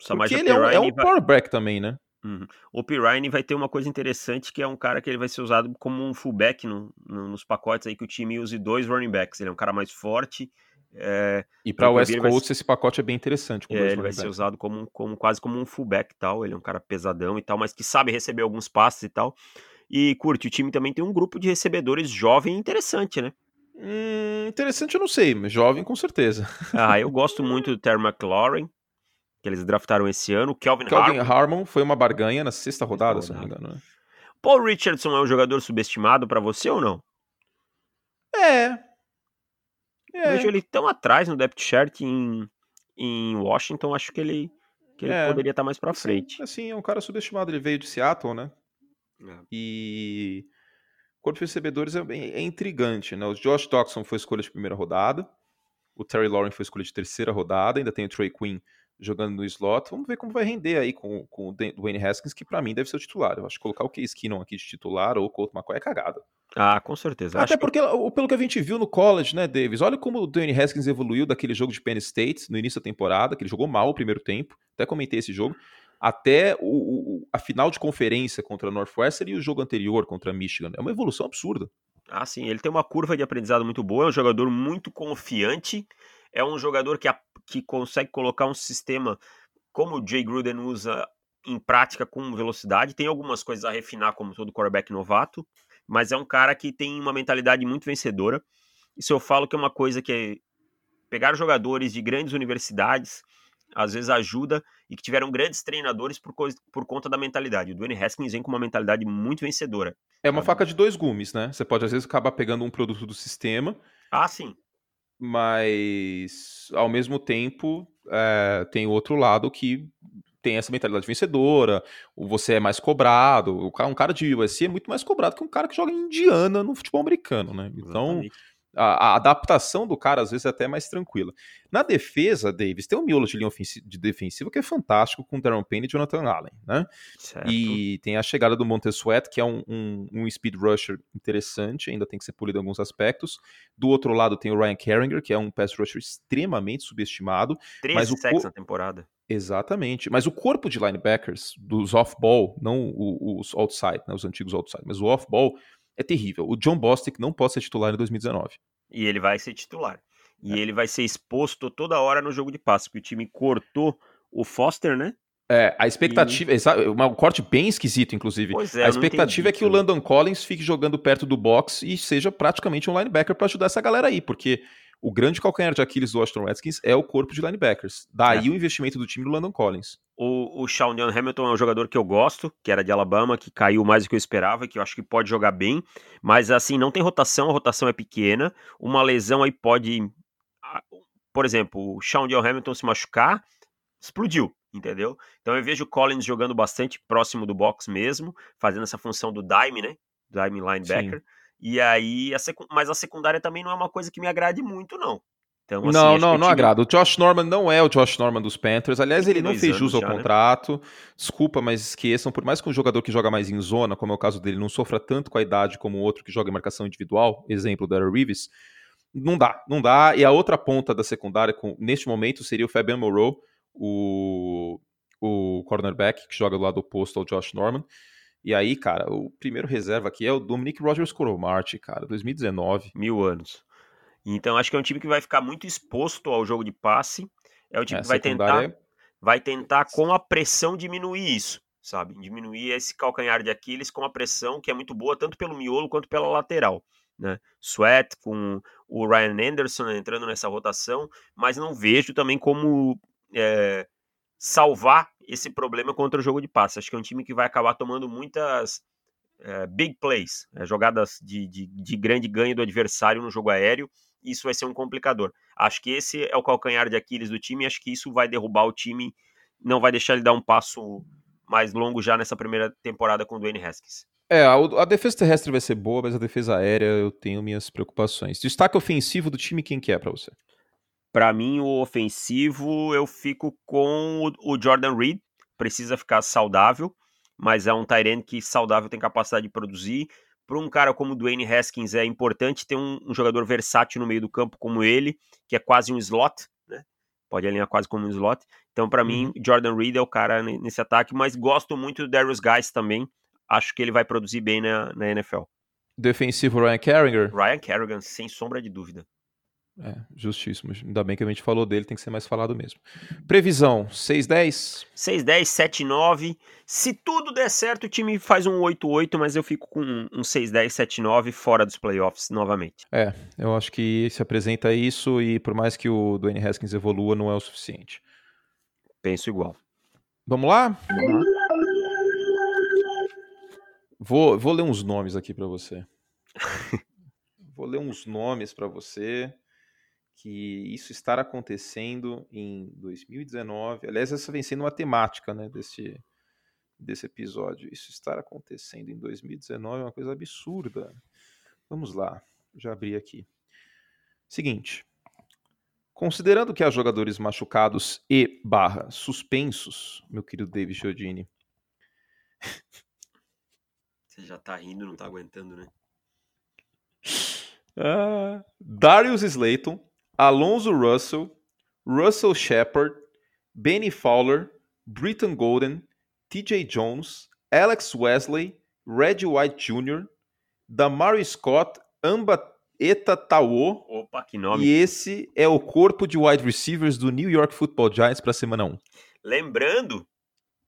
Porque ele é um, é um power back também, né? Uhum. O Pirine vai ter uma coisa interessante que é um cara que ele vai ser usado como um fullback no, no, nos pacotes aí que o time use dois running backs. Ele é um cara mais forte. É, e para o West Coast esse pacote é bem interessante. É, ele vai ser usado como, como quase como um fullback e tal. Ele é um cara pesadão e tal, mas que sabe receber alguns passes e tal. E curte, o time também tem um grupo de recebedores jovem interessante, né? Hum, interessante eu não sei, mas jovem com certeza. Ah, eu [LAUGHS] gosto muito do Terry McLaurin que eles draftaram esse ano. Kelvin, Kelvin Harmon. Harmon foi uma barganha na sexta rodada, se não me engano. Né? Paul Richardson é um jogador subestimado para você ou não? É. é. Vejo ele tão atrás no depth chart em, em Washington, acho que ele, que ele é. poderia estar tá mais para frente. Assim, é um cara subestimado. Ele veio de Seattle, né? É. E o corpo de recebedores é, é, intrigante, né? O Josh Doxson foi escolha de primeira rodada. O Terry Lauren foi escolha de terceira rodada. Ainda tem o Trey Quinn jogando no slot. Vamos ver como vai render aí com, com o Dwayne Haskins, que para mim deve ser o titular. Eu acho que colocar o Case Keenum aqui de titular ou o Colt McCoy é cagada. Ah, com certeza. Até acho porque, que... pelo que a gente viu no college, né, Davis? Olha como o Dwayne Haskins evoluiu daquele jogo de Penn State no início da temporada, que ele jogou mal o primeiro tempo. Até comentei esse jogo. Até o, o, a final de conferência contra a Northwestern e o jogo anterior contra a Michigan. É uma evolução absurda. Ah, sim. Ele tem uma curva de aprendizado muito boa. É um jogador muito confiante. É um jogador que a que consegue colocar um sistema como o Jay Gruden usa em prática com velocidade. Tem algumas coisas a refinar, como todo quarterback novato, mas é um cara que tem uma mentalidade muito vencedora. Isso eu falo que é uma coisa que é pegar jogadores de grandes universidades às vezes ajuda e que tiveram grandes treinadores por, coisa, por conta da mentalidade. O Dwayne Haskins vem com uma mentalidade muito vencedora. É uma faca de dois gumes, né? Você pode às vezes acabar pegando um produto do sistema. Ah, sim mas ao mesmo tempo é, tem o outro lado que tem essa mentalidade vencedora, você é mais cobrado, um cara de USC é muito mais cobrado que um cara que joga em Indiana no futebol americano, né? Então, Exatamente a, a, adaptação do cara às vezes é até mais tranquila. Na defesa, Davis, tem um miolo de linha de defensiva que é fantástico com Darren Payne e Jonathan Allen, né? Certo. E tem a chegada do Montessuet, que é um, um, um, speed rusher interessante, ainda tem que ser polido em alguns aspectos. Do outro lado tem o Ryan Kerringer, que é um pass rusher extremamente subestimado. 13 mas o sacks na temporada. Exatamente. Mas o corpo de linebackers, dos off-ball, não os outside, né, os antigos outside, mas o off-ball, é terrível. O John Bostic não pode ser titular em 2019. E ele vai ser titular. E é. ele vai ser exposto toda hora no jogo de passe, porque o time cortou o Foster, né? É, a expectativa, e... um corte bem esquisito, inclusive. Pois é, a expectativa é que o Landon Collins fique jogando perto do box e seja praticamente um linebacker para ajudar essa galera aí, porque o grande calcanhar de Aquiles do Washington Redskins é o corpo de linebackers. Daí é. o investimento do time do Landon Collins. O, o Sean Hamilton é um jogador que eu gosto, que era de Alabama, que caiu mais do que eu esperava, que eu acho que pode jogar bem, mas assim, não tem rotação, a rotação é pequena. Uma lesão aí pode. Por exemplo, o Sean Hamilton se machucar, explodiu, entendeu? Então eu vejo o Collins jogando bastante próximo do box mesmo, fazendo essa função do dime, né? Dime linebacker. Sim. E aí, a sec... mas a secundária também não é uma coisa que me agrade muito, não. Então, assim, não, não, não agrada. O Josh Norman não é o Josh Norman dos Panthers. Aliás, ele não fez jus ao já, né? contrato. Né? Desculpa, mas esqueçam. Por mais que um jogador que joga mais em zona, como é o caso dele, não sofra tanto com a idade como o outro que joga em marcação individual, exemplo do Aaron Reeves, não dá, não dá. E a outra ponta da secundária, com, neste momento, seria o Fabian Moreau, o, o cornerback, que joga do lado oposto ao Josh Norman. E aí, cara, o primeiro reserva aqui é o Dominic Rogers Coromart, cara, 2019. Mil anos. Então acho que é um time que vai ficar muito exposto ao jogo de passe. É o time é, que vai tentar, vai tentar com a pressão diminuir isso. sabe? Diminuir esse calcanhar de Aquiles com a pressão que é muito boa tanto pelo miolo quanto pela lateral. Né? Sweat com o Ryan Anderson entrando nessa rotação, mas não vejo também como é, salvar esse problema contra o jogo de passe. Acho que é um time que vai acabar tomando muitas é, big plays, é, jogadas de, de, de grande ganho do adversário no jogo aéreo. Isso vai ser um complicador. Acho que esse é o calcanhar de Aquiles do time. Acho que isso vai derrubar o time, não vai deixar ele dar um passo mais longo já nessa primeira temporada com o Dwayne Haskins. É, a, a, defesa terrestre vai ser boa, mas a defesa aérea eu tenho minhas preocupações. Destaque ofensivo do time, quem que é para você? Para mim, o ofensivo, eu fico com o, o Jordan Reed. Precisa ficar saudável, mas é um Tyrant que saudável tem capacidade de produzir. Para um cara como o Dwayne Haskins, é importante ter um, um jogador versátil no meio do campo como ele, que é quase um slot, pode alinhar quase como um slot. Então, para uhum. mim, Jordan Reed é o cara nesse ataque, mas gosto muito do Darius Guys também. Acho que ele vai produzir bem na, na NFL. Defensivo Ryan Kerrigan? Ryan Kerrigan, sem sombra de dúvida. É, justíssimo. Ainda bem que a gente falou dele, tem que ser mais falado mesmo. Previsão: 6-10? 6-10, 7-9. Se tudo der certo, o time faz um 8-8, mas eu fico com um 6-10, 7-9 fora dos playoffs novamente. É, eu acho que se apresenta isso e por mais que o Dwayne Haskins evolua, não é o suficiente. Penso igual. Vamos lá? Vou, vou ler uns nomes aqui para você. [LAUGHS] vou ler uns nomes para você que isso estar acontecendo em 2019. Aliás, essa vem sendo uma temática né, desse, desse episódio. Isso estar acontecendo em 2019 é uma coisa absurda. Vamos lá, já abri aqui. Seguinte. Considerando que há jogadores machucados e barra suspensos, meu querido David Chiodini. [LAUGHS] Você já tá rindo, não tá aguentando, né? Ah, Darius Slayton, Alonso Russell, Russell Shepard, Benny Fowler, Britton Golden, TJ Jones, Alex Wesley, Red White Jr., Damari Scott, Amba Eta Tawo. Opa, que nome. E esse é o corpo de wide receivers do New York Football Giants para a semana 1. Lembrando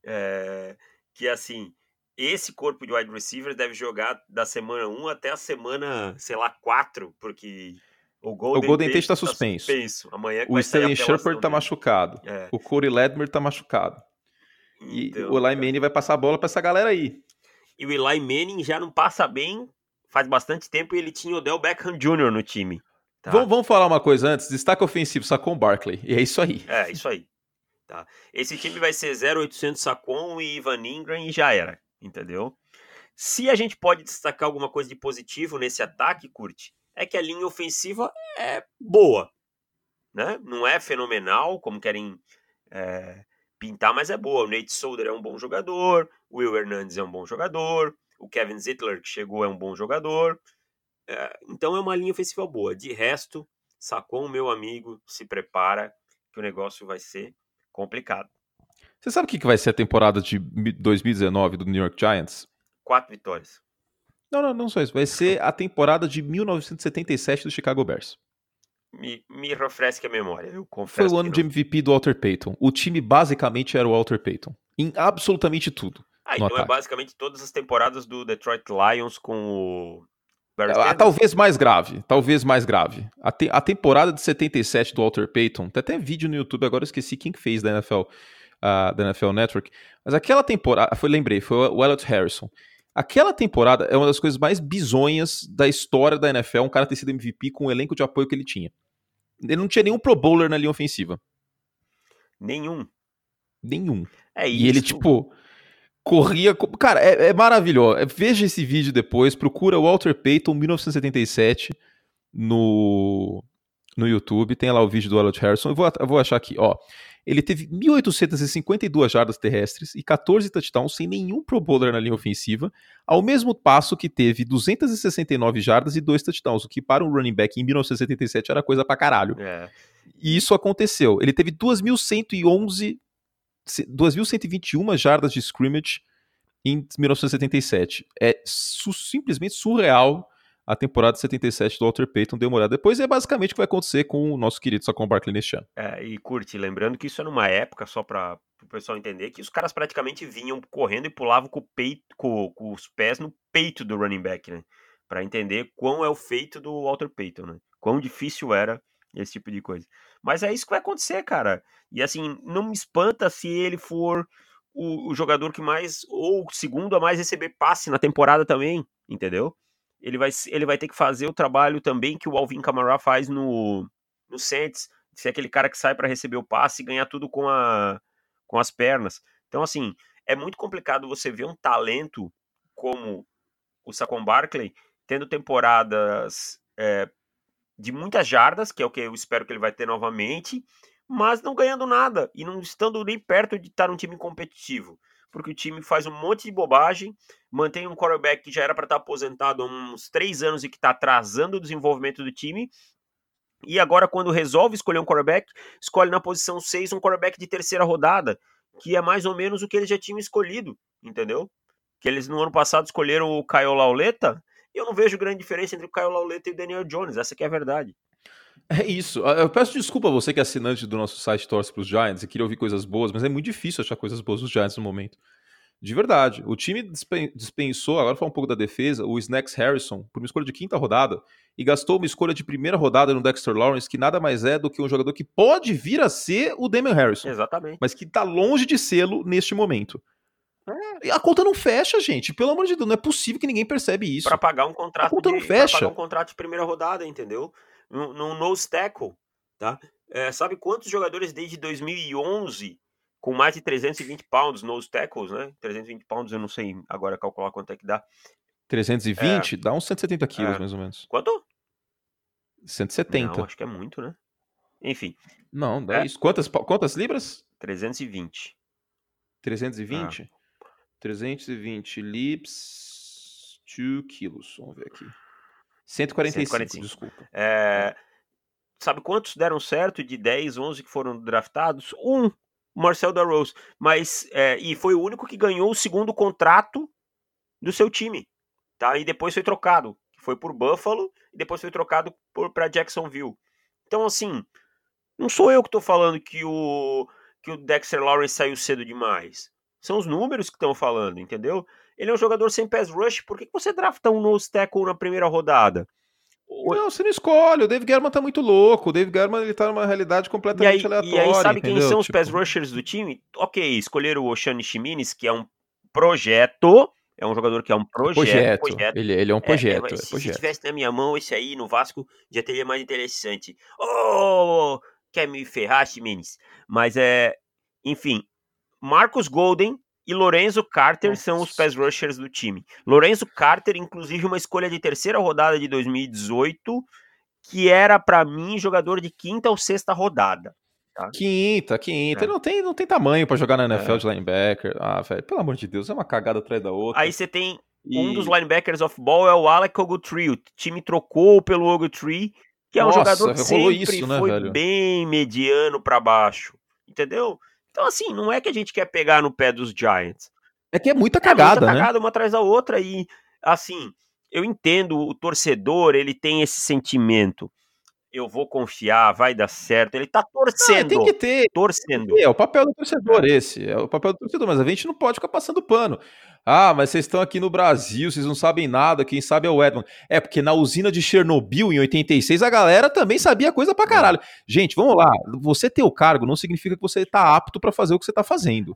é, que, assim, esse corpo de wide receivers deve jogar da semana 1 até a semana, sei lá, 4, porque o Golden, o Golden Tate está suspenso. Tá suspenso. Amanhã o Stanley Shepard está machucado. É. O Corey Ledmer está machucado. E então, o Eli Manning vai passar a bola para essa galera aí. E o Eli Manning já não passa bem faz bastante tempo e ele tinha o Del Beckham Jr. no time. Tá? Vamos, vamos, falar uma coisa antes. Destaque ofensivo, Sacon Barkley. E é isso aí. É, isso aí. Tá. Esse time vai ser 0800 Sacon e Ivan Ingram e já era. Entendeu? Se a gente pode destacar alguma coisa de positivo nesse ataque, curte, é que a linha ofensiva é boa. Né? Não é fenomenal, como querem é, pintar, mas é boa. O Nate Solder é um bom jogador, o Will Hernandez é um bom jogador, o Kevin Zittler, que chegou, é um bom jogador. É, então é uma linha ofensiva boa. De resto, sacou o meu amigo, se prepara, que o negócio vai ser complicado. Você sabe o que vai ser a temporada de 2019 do New York Giants? Quatro vitórias. Não, não, não só isso. Vai ser a temporada de 1977 do Chicago Bears. Me, me refresque a memória, eu confesso. Foi o ano de MVP do Walter Payton. O time basicamente era o Walter Payton. Em absolutamente tudo. Ah, então é ataque. é basicamente todas as temporadas do Detroit Lions com o. Ah, talvez mais grave, talvez mais grave. A, te, a, temporada de 77 do Walter Payton, tem até vídeo no YouTube, agora eu esqueci quem que fez da NFL, uh, da NFL Network, mas aquela temporada, foi, lembrei, foi o Elliot Harrison. Aquela temporada é uma das coisas mais bizonhas da história da NFL, um cara ter sido MVP com o elenco de apoio que ele tinha. Ele não tinha nenhum pro bowler na linha ofensiva. Nenhum. Nenhum. É isso. E ele, tipo, corria. Cara, é, é maravilhoso. Veja esse vídeo depois. Procura Walter Payton 1977 no, no YouTube. Tem lá o vídeo do Elliot Harrison. Eu vou, eu vou achar aqui, ó. Ele teve 1.852 jardas terrestres e 14 touchdowns sem nenhum Pro Bowler na linha ofensiva, ao mesmo passo que teve 269 jardas e 2 touchdowns, o que para um running back em 1977 era coisa pra caralho. É. E isso aconteceu. Ele teve 2.111 2.121 jardas de scrimmage em 1977. É su simplesmente surreal a temporada 77 do Walter Payton deu uma olhada depois, é basicamente o que vai acontecer com o nosso querido Saquon Barkley neste ano. É, e curte, lembrando que isso é numa época, só para o pessoal entender, que os caras praticamente vinham correndo e pulavam com, peito, com, com os pés no peito do running back, né? Para entender quão é o feito do Walter Payton, né? Quão difícil era esse tipo de coisa. Mas é isso que vai acontecer, cara. E assim, não me espanta se ele for o, o jogador que mais, ou o segundo a mais receber passe na temporada também, entendeu? Ele vai, ele vai ter que fazer o trabalho também que o Alvin Kamara faz no, no Saints, ser aquele cara que sai para receber o passe e ganhar tudo com, a, com as pernas. Então, assim, é muito complicado você ver um talento como o Saquon Barkley tendo temporadas é, de muitas jardas, que é o que eu espero que ele vai ter novamente, mas não ganhando nada e não estando nem perto de estar um time competitivo. Porque o time faz um monte de bobagem, mantém um quarterback que já era para estar aposentado há uns três anos e que está atrasando o desenvolvimento do time. E agora, quando resolve escolher um quarterback, escolhe na posição 6 um quarterback de terceira rodada, que é mais ou menos o que eles já tinham escolhido, entendeu? Que eles no ano passado escolheram o Caio Lauleta, e eu não vejo grande diferença entre o Caio Lauleta e o Daniel Jones, essa que é a verdade. [LAUGHS] É isso. Eu peço desculpa a você que é assinante do nosso site torce para os Giants e queria ouvir coisas boas, mas é muito difícil achar coisas boas dos Giants no momento. De verdade. O time dispensou, agora falar um pouco da defesa, o Snacks Harrison por uma escolha de quinta rodada e gastou uma escolha de primeira rodada no Dexter Lawrence, que nada mais é do que um jogador que pode vir a ser o Damian Harrison. Exatamente. Mas que está longe de sê-lo neste momento. É. A conta não fecha, gente. Pelo amor de Deus, não é possível que ninguém percebe isso. Para pagar um contrato. A conta de, não fecha. pagar um contrato de primeira rodada, entendeu? Num, no nose tackle, tá? É, sabe quantos jogadores desde 2011 com mais de 320 pounds nose tackles, né? 320 pounds, eu não sei agora calcular quanto é que dá. 320? É, dá uns 170 quilos, é. mais ou menos. Quanto? 170. Não, acho que é muito, né? Enfim. Não, dá é. isso. Quantas, quantas libras? 320. 320? Ah. 320 lips, 2 quilos. Vamos ver aqui. 145, 145. desculpa. É, sabe quantos deram certo de 10, 11 que foram draftados? Um, Marcel da Rose. Mas, é, e foi o único que ganhou o segundo contrato do seu time. Tá? E depois foi trocado. Foi por Buffalo e depois foi trocado para Jacksonville. Então, assim, não sou eu que estou falando que o, que o Dexter Lawrence saiu cedo demais. São os números que estão falando, entendeu? Ele é um jogador sem pass rush. Por que você drafta um nose tackle na primeira rodada? Não, você não escolhe. O Dave German tá muito louco. O Dave German ele tá numa realidade completamente e aí, aleatória. E aí, sabe entendeu? quem são os tipo... pass rushers do time? Ok, escolheram o Oshane Shiminis, que é um projeto. É um jogador que é um projeto. projeto. projeto. Ele, ele é um projeto. É, é, se, projeto. se tivesse na minha mão esse aí no Vasco, já teria mais interessante. Oh, quer me ferrar, Shiminis? Mas é. Enfim, Marcos Golden e Lorenzo Carter Nossa. são os pass rushers do time. Lorenzo Carter, inclusive, uma escolha de terceira rodada de 2018, que era para mim jogador de quinta ou sexta rodada. Tá? Quinta, quinta. É. Não, tem, não tem tamanho para jogar na NFL é. de linebacker. Ah, velho, pelo amor de Deus, é uma cagada atrás da outra. Aí você tem e... um dos linebackers of ball é o Alec Ogletree. O time trocou pelo Ogletree, que é Nossa, um jogador que sempre isso, né, foi velho? bem mediano para baixo. Entendeu? Então, assim, não é que a gente quer pegar no pé dos Giants. É que é muita cagada, é muita cagada né? uma atrás da outra. E, assim, eu entendo o torcedor, ele tem esse sentimento. Eu vou confiar, vai dar certo. Ele tá torcendo. Não, tem que ter. Torcendo. É, o papel do torcedor é. esse. É o papel do torcedor, mas a gente não pode ficar passando pano. Ah, mas vocês estão aqui no Brasil, vocês não sabem nada, quem sabe é o Edmond. É, porque na usina de Chernobyl, em 86, a galera também sabia coisa pra caralho. Gente, vamos lá. Você ter o cargo não significa que você tá apto para fazer o que você tá fazendo.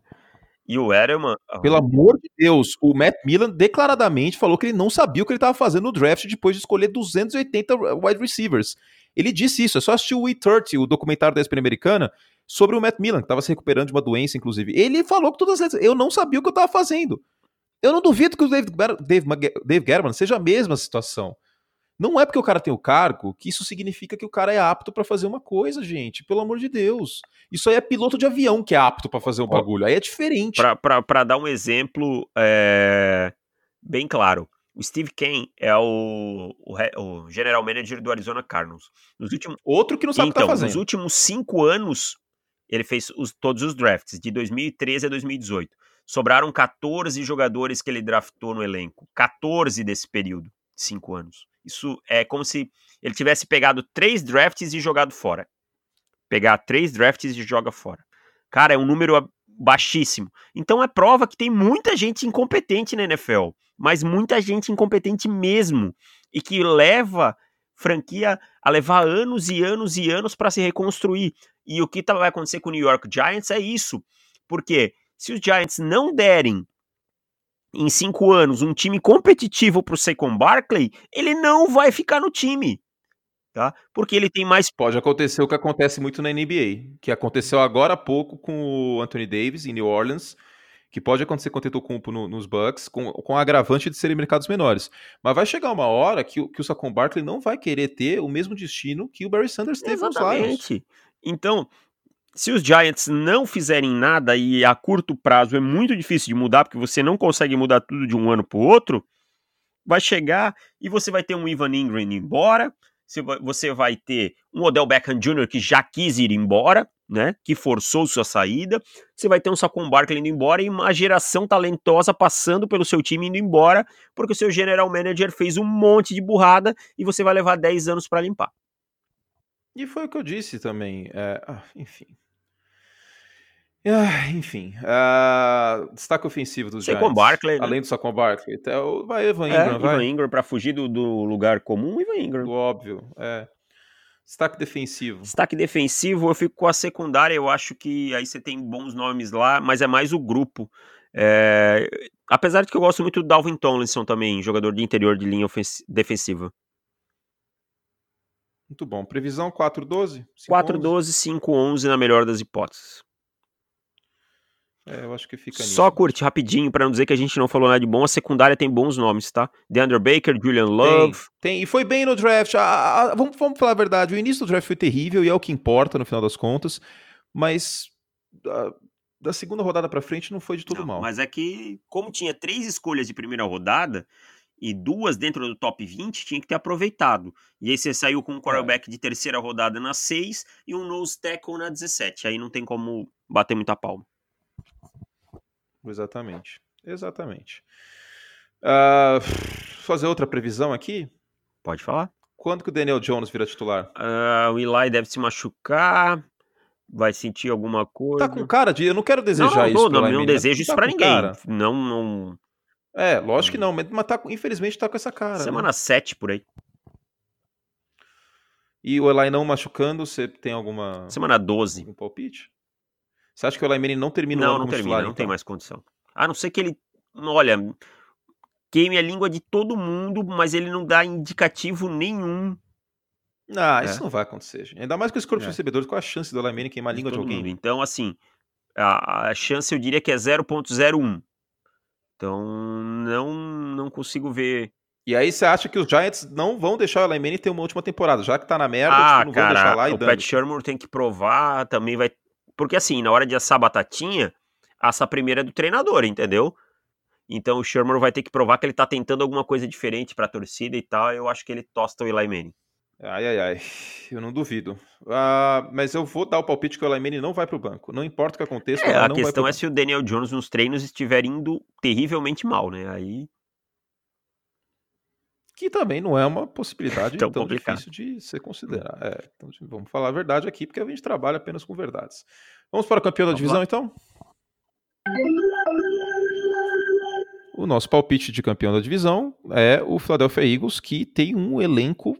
E o Edelman. Pelo amor de Deus, o Matt Millan declaradamente falou que ele não sabia o que ele estava fazendo no draft depois de escolher 280 wide receivers. Ele disse isso, é só assistir o E30, o documentário da ESPN americana, sobre o Matt Millan, que estava se recuperando de uma doença, inclusive. Ele falou que todas as letras, eu não sabia o que eu estava fazendo. Eu não duvido que o Dave, Dave, Dave German seja a mesma situação. Não é porque o cara tem o cargo que isso significa que o cara é apto para fazer uma coisa, gente. Pelo amor de Deus. Isso aí é piloto de avião que é apto para fazer um bagulho. Aí é diferente. Para dar um exemplo é... bem claro. O Steve Kane é o, o, o, general manager do Arizona Cardinals. Nos últimos... Outro que não sabe então, o que tá fazendo. Nos últimos cinco anos, ele fez os, todos os drafts, de 2013 a 2018. Sobraram 14 jogadores que ele draftou no elenco. 14 desse período, cinco anos. Isso é como se ele tivesse pegado três drafts e jogado fora. Pegar três drafts e joga fora. Cara, é um número baixíssimo. Então é prova que tem muita gente incompetente na NFL, mas muita gente incompetente mesmo e que leva franquia a levar anos e anos e anos para se reconstruir. E o que tá, vai acontecer com o New York Giants é isso. Porque se os Giants não derem em cinco anos um time competitivo para o Saquon Barkley, ele não vai ficar no time. Tá? Porque ele tem mais. Pode acontecer o que acontece muito na NBA, que aconteceu agora há pouco com o Anthony Davis em New Orleans, que pode acontecer com o Tetocumpo no, nos Bucks, com, com a agravante de serem mercados menores. Mas vai chegar uma hora que, que o Saquon Barkley não vai querer ter o mesmo destino que o Barry Sanders teve Exatamente. nos Lions. Então, se os Giants não fizerem nada e a curto prazo é muito difícil de mudar, porque você não consegue mudar tudo de um ano para o outro, vai chegar e você vai ter um Ivan Ingram embora, você vai ter um Odell Beckham Jr. que já quis ir embora, né, que forçou sua saída, você vai ter um Saquon Barkley indo embora e uma geração talentosa passando pelo seu time indo embora, porque o seu general manager fez um monte de burrada e você vai levar 10 anos para limpar. E foi o que eu disse também. É, ah, enfim. Ah, enfim. Uh, destaque ofensivo dos Giants. com Barkley. Né? Além do Saquon Barkley. Então, vai Evan é, Ingram, é, vai. Ivan Ingram para fugir do, do, lugar comum, Ivan Ingram. Do óbvio, é. Destaque defensivo. Destaque defensivo, eu fico com a secundária. Eu acho que aí você tem bons nomes lá, mas é mais o grupo. É... Apesar de que eu gosto muito do Dalvin Tomlinson também, jogador de interior de linha defensiva. Muito bom. Previsão 4-12? 4-12, 5-11 na melhor das hipóteses. É, eu acho que fica Só nisso. curte rapidinho para não dizer que a gente não falou nada de bom. A secundária tem bons nomes, tá? DeAndre Baker, Julian Love. Tem, tem. e foi bem no draft. Ah, ah, ah, vamos, vamos falar a verdade. O início do draft foi terrível e é o que importa no final das contas. Mas da, da segunda rodada para frente não foi de todo não, mal. Mas é que, como tinha três escolhas de primeira rodada, e duas dentro do top 20, tinha que ter aproveitado. E aí você saiu com um quarterback é. de terceira rodada na 6 e um nose tackle na 17. Aí não tem como bater muita palma. Exatamente. Exatamente. Uh, fazer outra previsão aqui? Pode falar. Quando que o Daniel Jones vira titular? Uh, o Eli deve se machucar, vai sentir alguma coisa. Tá com cara de. Eu não quero desejar não, não, isso. Não, não, não desejo isso tá pra ninguém. Cara. Não, não. É, lógico que não, mas tá, infelizmente tá com essa cara. Semana né? 7 por aí. E o Eli não machucando, você tem alguma. Semana 12. Um palpite? Você acha que o Manning não termina não, o ano Não, não termina, não então? tem mais condição. A não ser que ele. Olha, queime a língua de todo mundo, mas ele não dá indicativo nenhum. Ah, é. isso não vai acontecer, gente. Ainda mais com esse corpo é. de recebedores, qual a chance do Manning queimar a língua de, de alguém? Mundo. Então, assim, a, a chance eu diria que é 0.01. Então, não, não consigo ver. E aí você acha que os Giants não vão deixar o Eli ter uma última temporada, já que tá na merda, ah, tipo, não cara, vão deixar lá e o dando. Pat Shermer tem que provar, também vai... Porque assim, na hora de assar batatinha, assa primeira é do treinador, entendeu? Então o Shermer vai ter que provar que ele tá tentando alguma coisa diferente pra torcida e tal, eu acho que ele tosta o Eli Manning. Ai, ai, ai. Eu não duvido. Uh, mas eu vou dar o palpite que o Elaine não vai para o banco. Não importa o que aconteça. É, a questão é se o Daniel Jones nos treinos estiver indo terrivelmente mal, né? Aí. Que também não é uma possibilidade [LAUGHS] tão, tão difícil de ser considerada. É, então, vamos falar a verdade aqui, porque a gente trabalha apenas com verdades. Vamos para o campeão da divisão, lá. então? O nosso palpite de campeão da divisão é o Philadelphia Eagles, que tem um elenco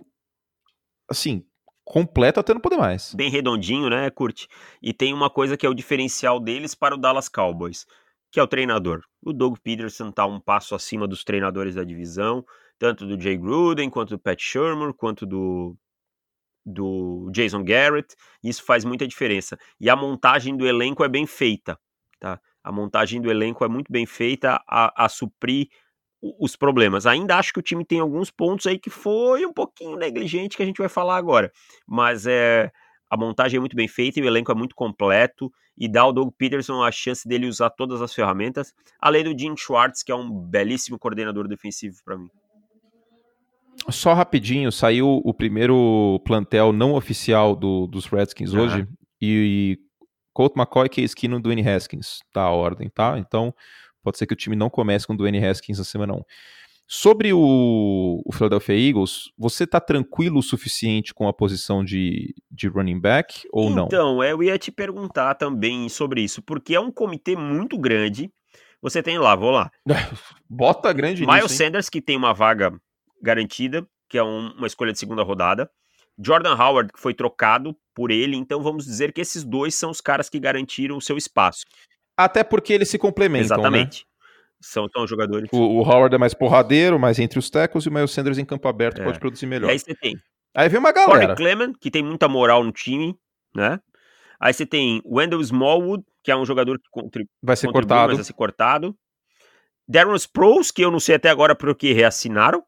assim, completo até não poder mais. Bem redondinho, né, Curte? E tem uma coisa que é o diferencial deles para o Dallas Cowboys, que é o treinador. O Doug Peterson está um passo acima dos treinadores da divisão, tanto do Jay Gruden, quanto do Pat Shermer, quanto do, do Jason Garrett. Isso faz muita diferença. E a montagem do elenco é bem feita, tá? A montagem do elenco é muito bem feita a, a suprir os problemas. Ainda acho que o time tem alguns pontos aí que foi um pouquinho negligente que a gente vai falar agora, mas é a montagem é muito bem feita e o elenco é muito completo e dá ao Doug Peterson a chance dele usar todas as ferramentas, além do Jim Schwartz, que é um belíssimo coordenador defensivo para mim. Só rapidinho, saiu o primeiro plantel não oficial do, dos Redskins uhum. hoje e, e Colt McCoy, que é esquino do N. Haskins, tá a ordem, tá? Então, Pode ser que o time não comece com o Dwayne Haskins na semana 1. Sobre o, o Philadelphia Eagles, você tá tranquilo o suficiente com a posição de, de running back ou então, não? Então, eu ia te perguntar também sobre isso, porque é um comitê muito grande. Você tem lá, vou lá. [LAUGHS] Bota grande Miles nisso, Sanders, que tem uma vaga garantida, que é um, uma escolha de segunda rodada. Jordan Howard, que foi trocado por ele, então vamos dizer que esses dois são os caras que garantiram o seu espaço. Até porque eles se complementam, né? Exatamente. Né? São, são jogadores. O, o, Howard é mais porradeiro, mais entre os tackles, e o Miles Sanders em campo aberto é. pode produzir melhor. E aí você tem. Aí vem uma galera. Corey Clement, que tem muita moral no time, né? Aí você tem Wendell Smallwood, que é um jogador que contribui, vai ser cortado. vai ser cortado. Darren Sproles, que eu não sei até agora por que reassinaram,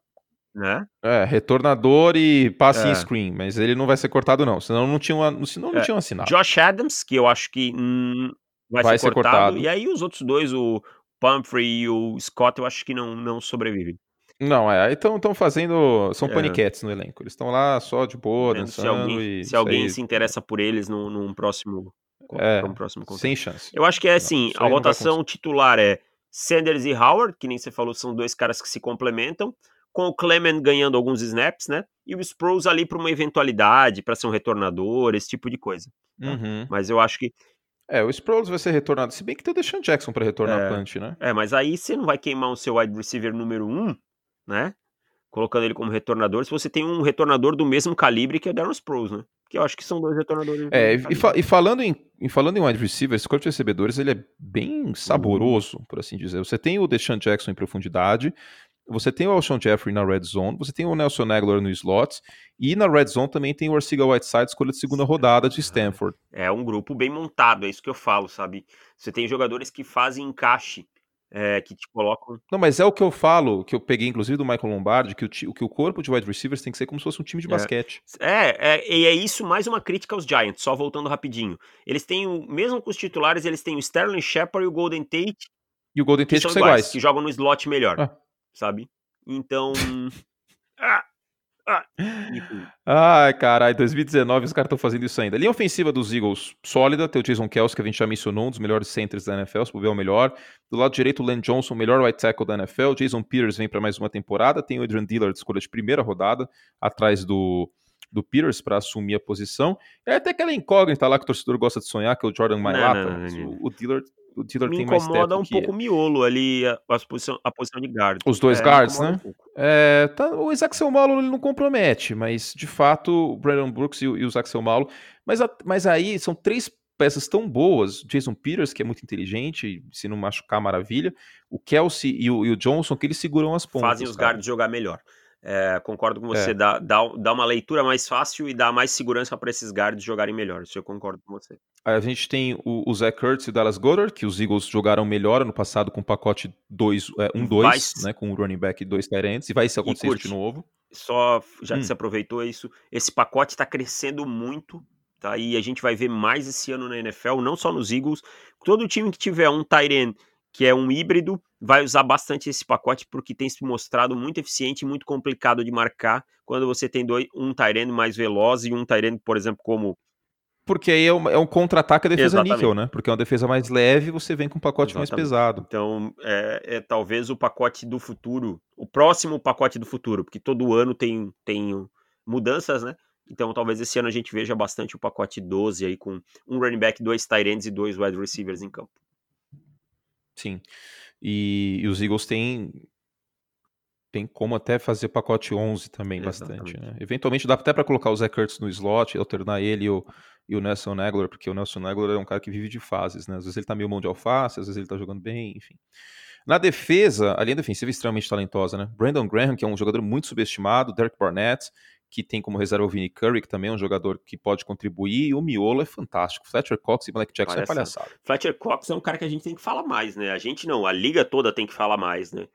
né? É, retornador e passe é. screen, mas ele não vai ser cortado não, senão não tinham, senão não é. tinham assinado. Josh Adams, que eu acho que hum, vai, vai, ser, ser cortado. cortado. E aí os outros dois, o Pumphrey e o Scott, eu acho que não, não sobrevivem. Não, é, aí estão fazendo. São é. paniquetes no elenco. Eles estão lá só de boa, dançando. Se alguém, e se, alguém se interessa por eles num, num próximo. É, próximo sem chance. Eu acho que é assim: não, a rotação titular é Sanders e Howard, que nem você falou, são dois caras que se complementam, com o Clement ganhando alguns snaps, né? E o Sproles ali para uma eventualidade, para ser um retornador, esse tipo de coisa. Tá? Uhum. Mas eu acho que é, o Sproles vai ser retornado, se bem que tem o Deshaun Jackson para retornar é, a punch, né? É, mas aí você não vai queimar o seu wide receiver número um, né? Colocando ele como retornador, se você tem um retornador do mesmo calibre que é o Darren Sproles, né? Que eu acho que são dois retornadores. É, e, fa e, falando em, e falando em wide receiver, esse corpo de recebedores ele é bem saboroso, por assim dizer. Você tem o Deshaun Jackson em profundidade, você tem o Alshon Jeffrey na red zone, você tem o Nelson Aguilar no slot, e na red zone também tem o Arcega Whiteside, escolha de segunda rodada de Stanford. É um grupo bem montado, é isso que eu falo, sabe? Você tem jogadores que fazem encaixe, é, que te colocam. Não, mas é o que eu falo, que eu peguei inclusive do Michael Lombardi, que o, que o corpo de wide receivers tem que ser como se fosse um time de basquete. É, é, e é isso mais uma crítica aos Giants, só voltando rapidinho. Eles têm o, mesmo com os titulares, eles têm o Sterling Shepard e o Golden Tate. E o Golden Tate que são iguais, iguais. Que jogam no slot melhor. Ah sabe? Então. ah, ah, Ai, caralho, 2019 os caras estão fazendo isso ainda. Linha ofensiva dos Eagles, sólida. Tem o Jason Kelsey, que a gente já mencionou, um dos melhores centers da NFL, se puder o melhor. Do lado direito, o Len Johnson, o melhor right tackle da NFL. Jason Peters vem para mais uma temporada. Tem o Adrian Dillard, escolha de primeira rodada, atrás do, do Peters para assumir a posição. É até aquela incógnita lá que o torcedor gosta de sonhar, que é o Jordan Mailata. O, o Dillard o me tem mais incomoda um pouco o miolo ali, a, a, posição, a posição de guard. Os dois é, guards, né? Um é, tá, o Isaac Selmalo ele não compromete, mas de fato o Brandon Brooks e, e o Isaac Selmalo. Mas, mas aí são três peças tão boas. Jason Peters, que é muito inteligente, se não machucar, maravilha. O Kelsey e o, e o Johnson, que eles seguram as pontas. Fazem os guards jogar melhor. É, concordo com você, é. dá, dá, dá uma leitura mais fácil e dá mais segurança para esses guards jogarem melhor. Isso eu concordo com você. A gente tem o, o Zach Kurtz e o Dallas Goddard, que os Eagles jogaram melhor ano passado com o pacote 1-2, é, um, dois, né, com o running back e dois tight e vai se acontecer isso de novo. Só, já hum. que você aproveitou isso, esse pacote está crescendo muito, tá? E a gente vai ver mais esse ano na NFL, não só nos Eagles. Todo time que tiver um tight que é um híbrido, vai usar bastante esse pacote porque tem se mostrado muito eficiente e muito complicado de marcar quando você tem dois, um Tyrene mais veloz e um Tyrene, por exemplo, como. Porque aí é um, é um contra-ataque a defesa Exatamente. níquel, né? Porque é uma defesa mais leve você vem com um pacote Exatamente. mais pesado. Então, é, é, talvez o pacote do futuro, o próximo pacote do futuro, porque todo ano tem, tem mudanças, né? Então, talvez esse ano a gente veja bastante o pacote 12 aí, com um running back, dois tight ends e dois wide receivers em campo. Sim. E, e os Eagles têm tem como até fazer pacote 11 também Exatamente. bastante, né? Eventualmente dá até para colocar o Zé Kurtz no slot, alternar ele e o, e o Nelson Aguilar, porque o Nelson Aguilar é um cara que vive de fases, né? Às vezes ele tá meio mão de alface, às vezes ele tá jogando bem, enfim. Na defesa, a linha defensiva é extremamente talentosa, né? Brandon Graham, que é um jogador muito subestimado, Derek Barnett, que tem como reserva o Vinny Curry, que também é um jogador que pode contribuir, e o Miolo é fantástico. Fletcher Cox e Black Jackson Parece. é palhaçada. Fletcher Cox é um cara que a gente tem que falar mais, né? A gente não, a liga toda tem que falar mais, né?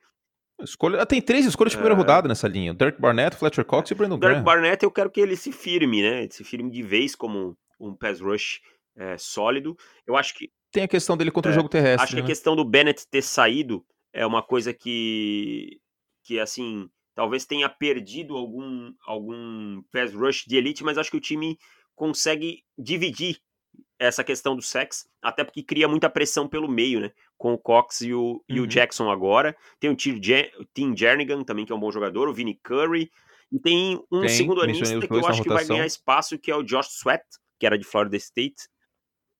Escolha, tem três escolhas de primeira é... rodada nessa linha: Derek Barnett, Fletcher Cox e Brandon Derek Graham. Barnett, eu quero que ele se firme, né? Se firme de vez como um pass rush é, sólido. Eu acho que. Tem a questão dele contra é, o jogo terrestre. Acho que né? a questão do Bennett ter saído é uma coisa que. que assim talvez tenha perdido algum, algum pass rush de elite, mas acho que o time consegue dividir essa questão do sex, até porque cria muita pressão pelo meio, né? com o Cox e o, uhum. e o uhum. Jackson agora. Tem o Tim Jernigan também, que é um bom jogador, o Vinnie Curry. E tem um tem, segundo anista que eu acho que vai ganhar espaço, que é o Josh Sweat, que era de Florida State.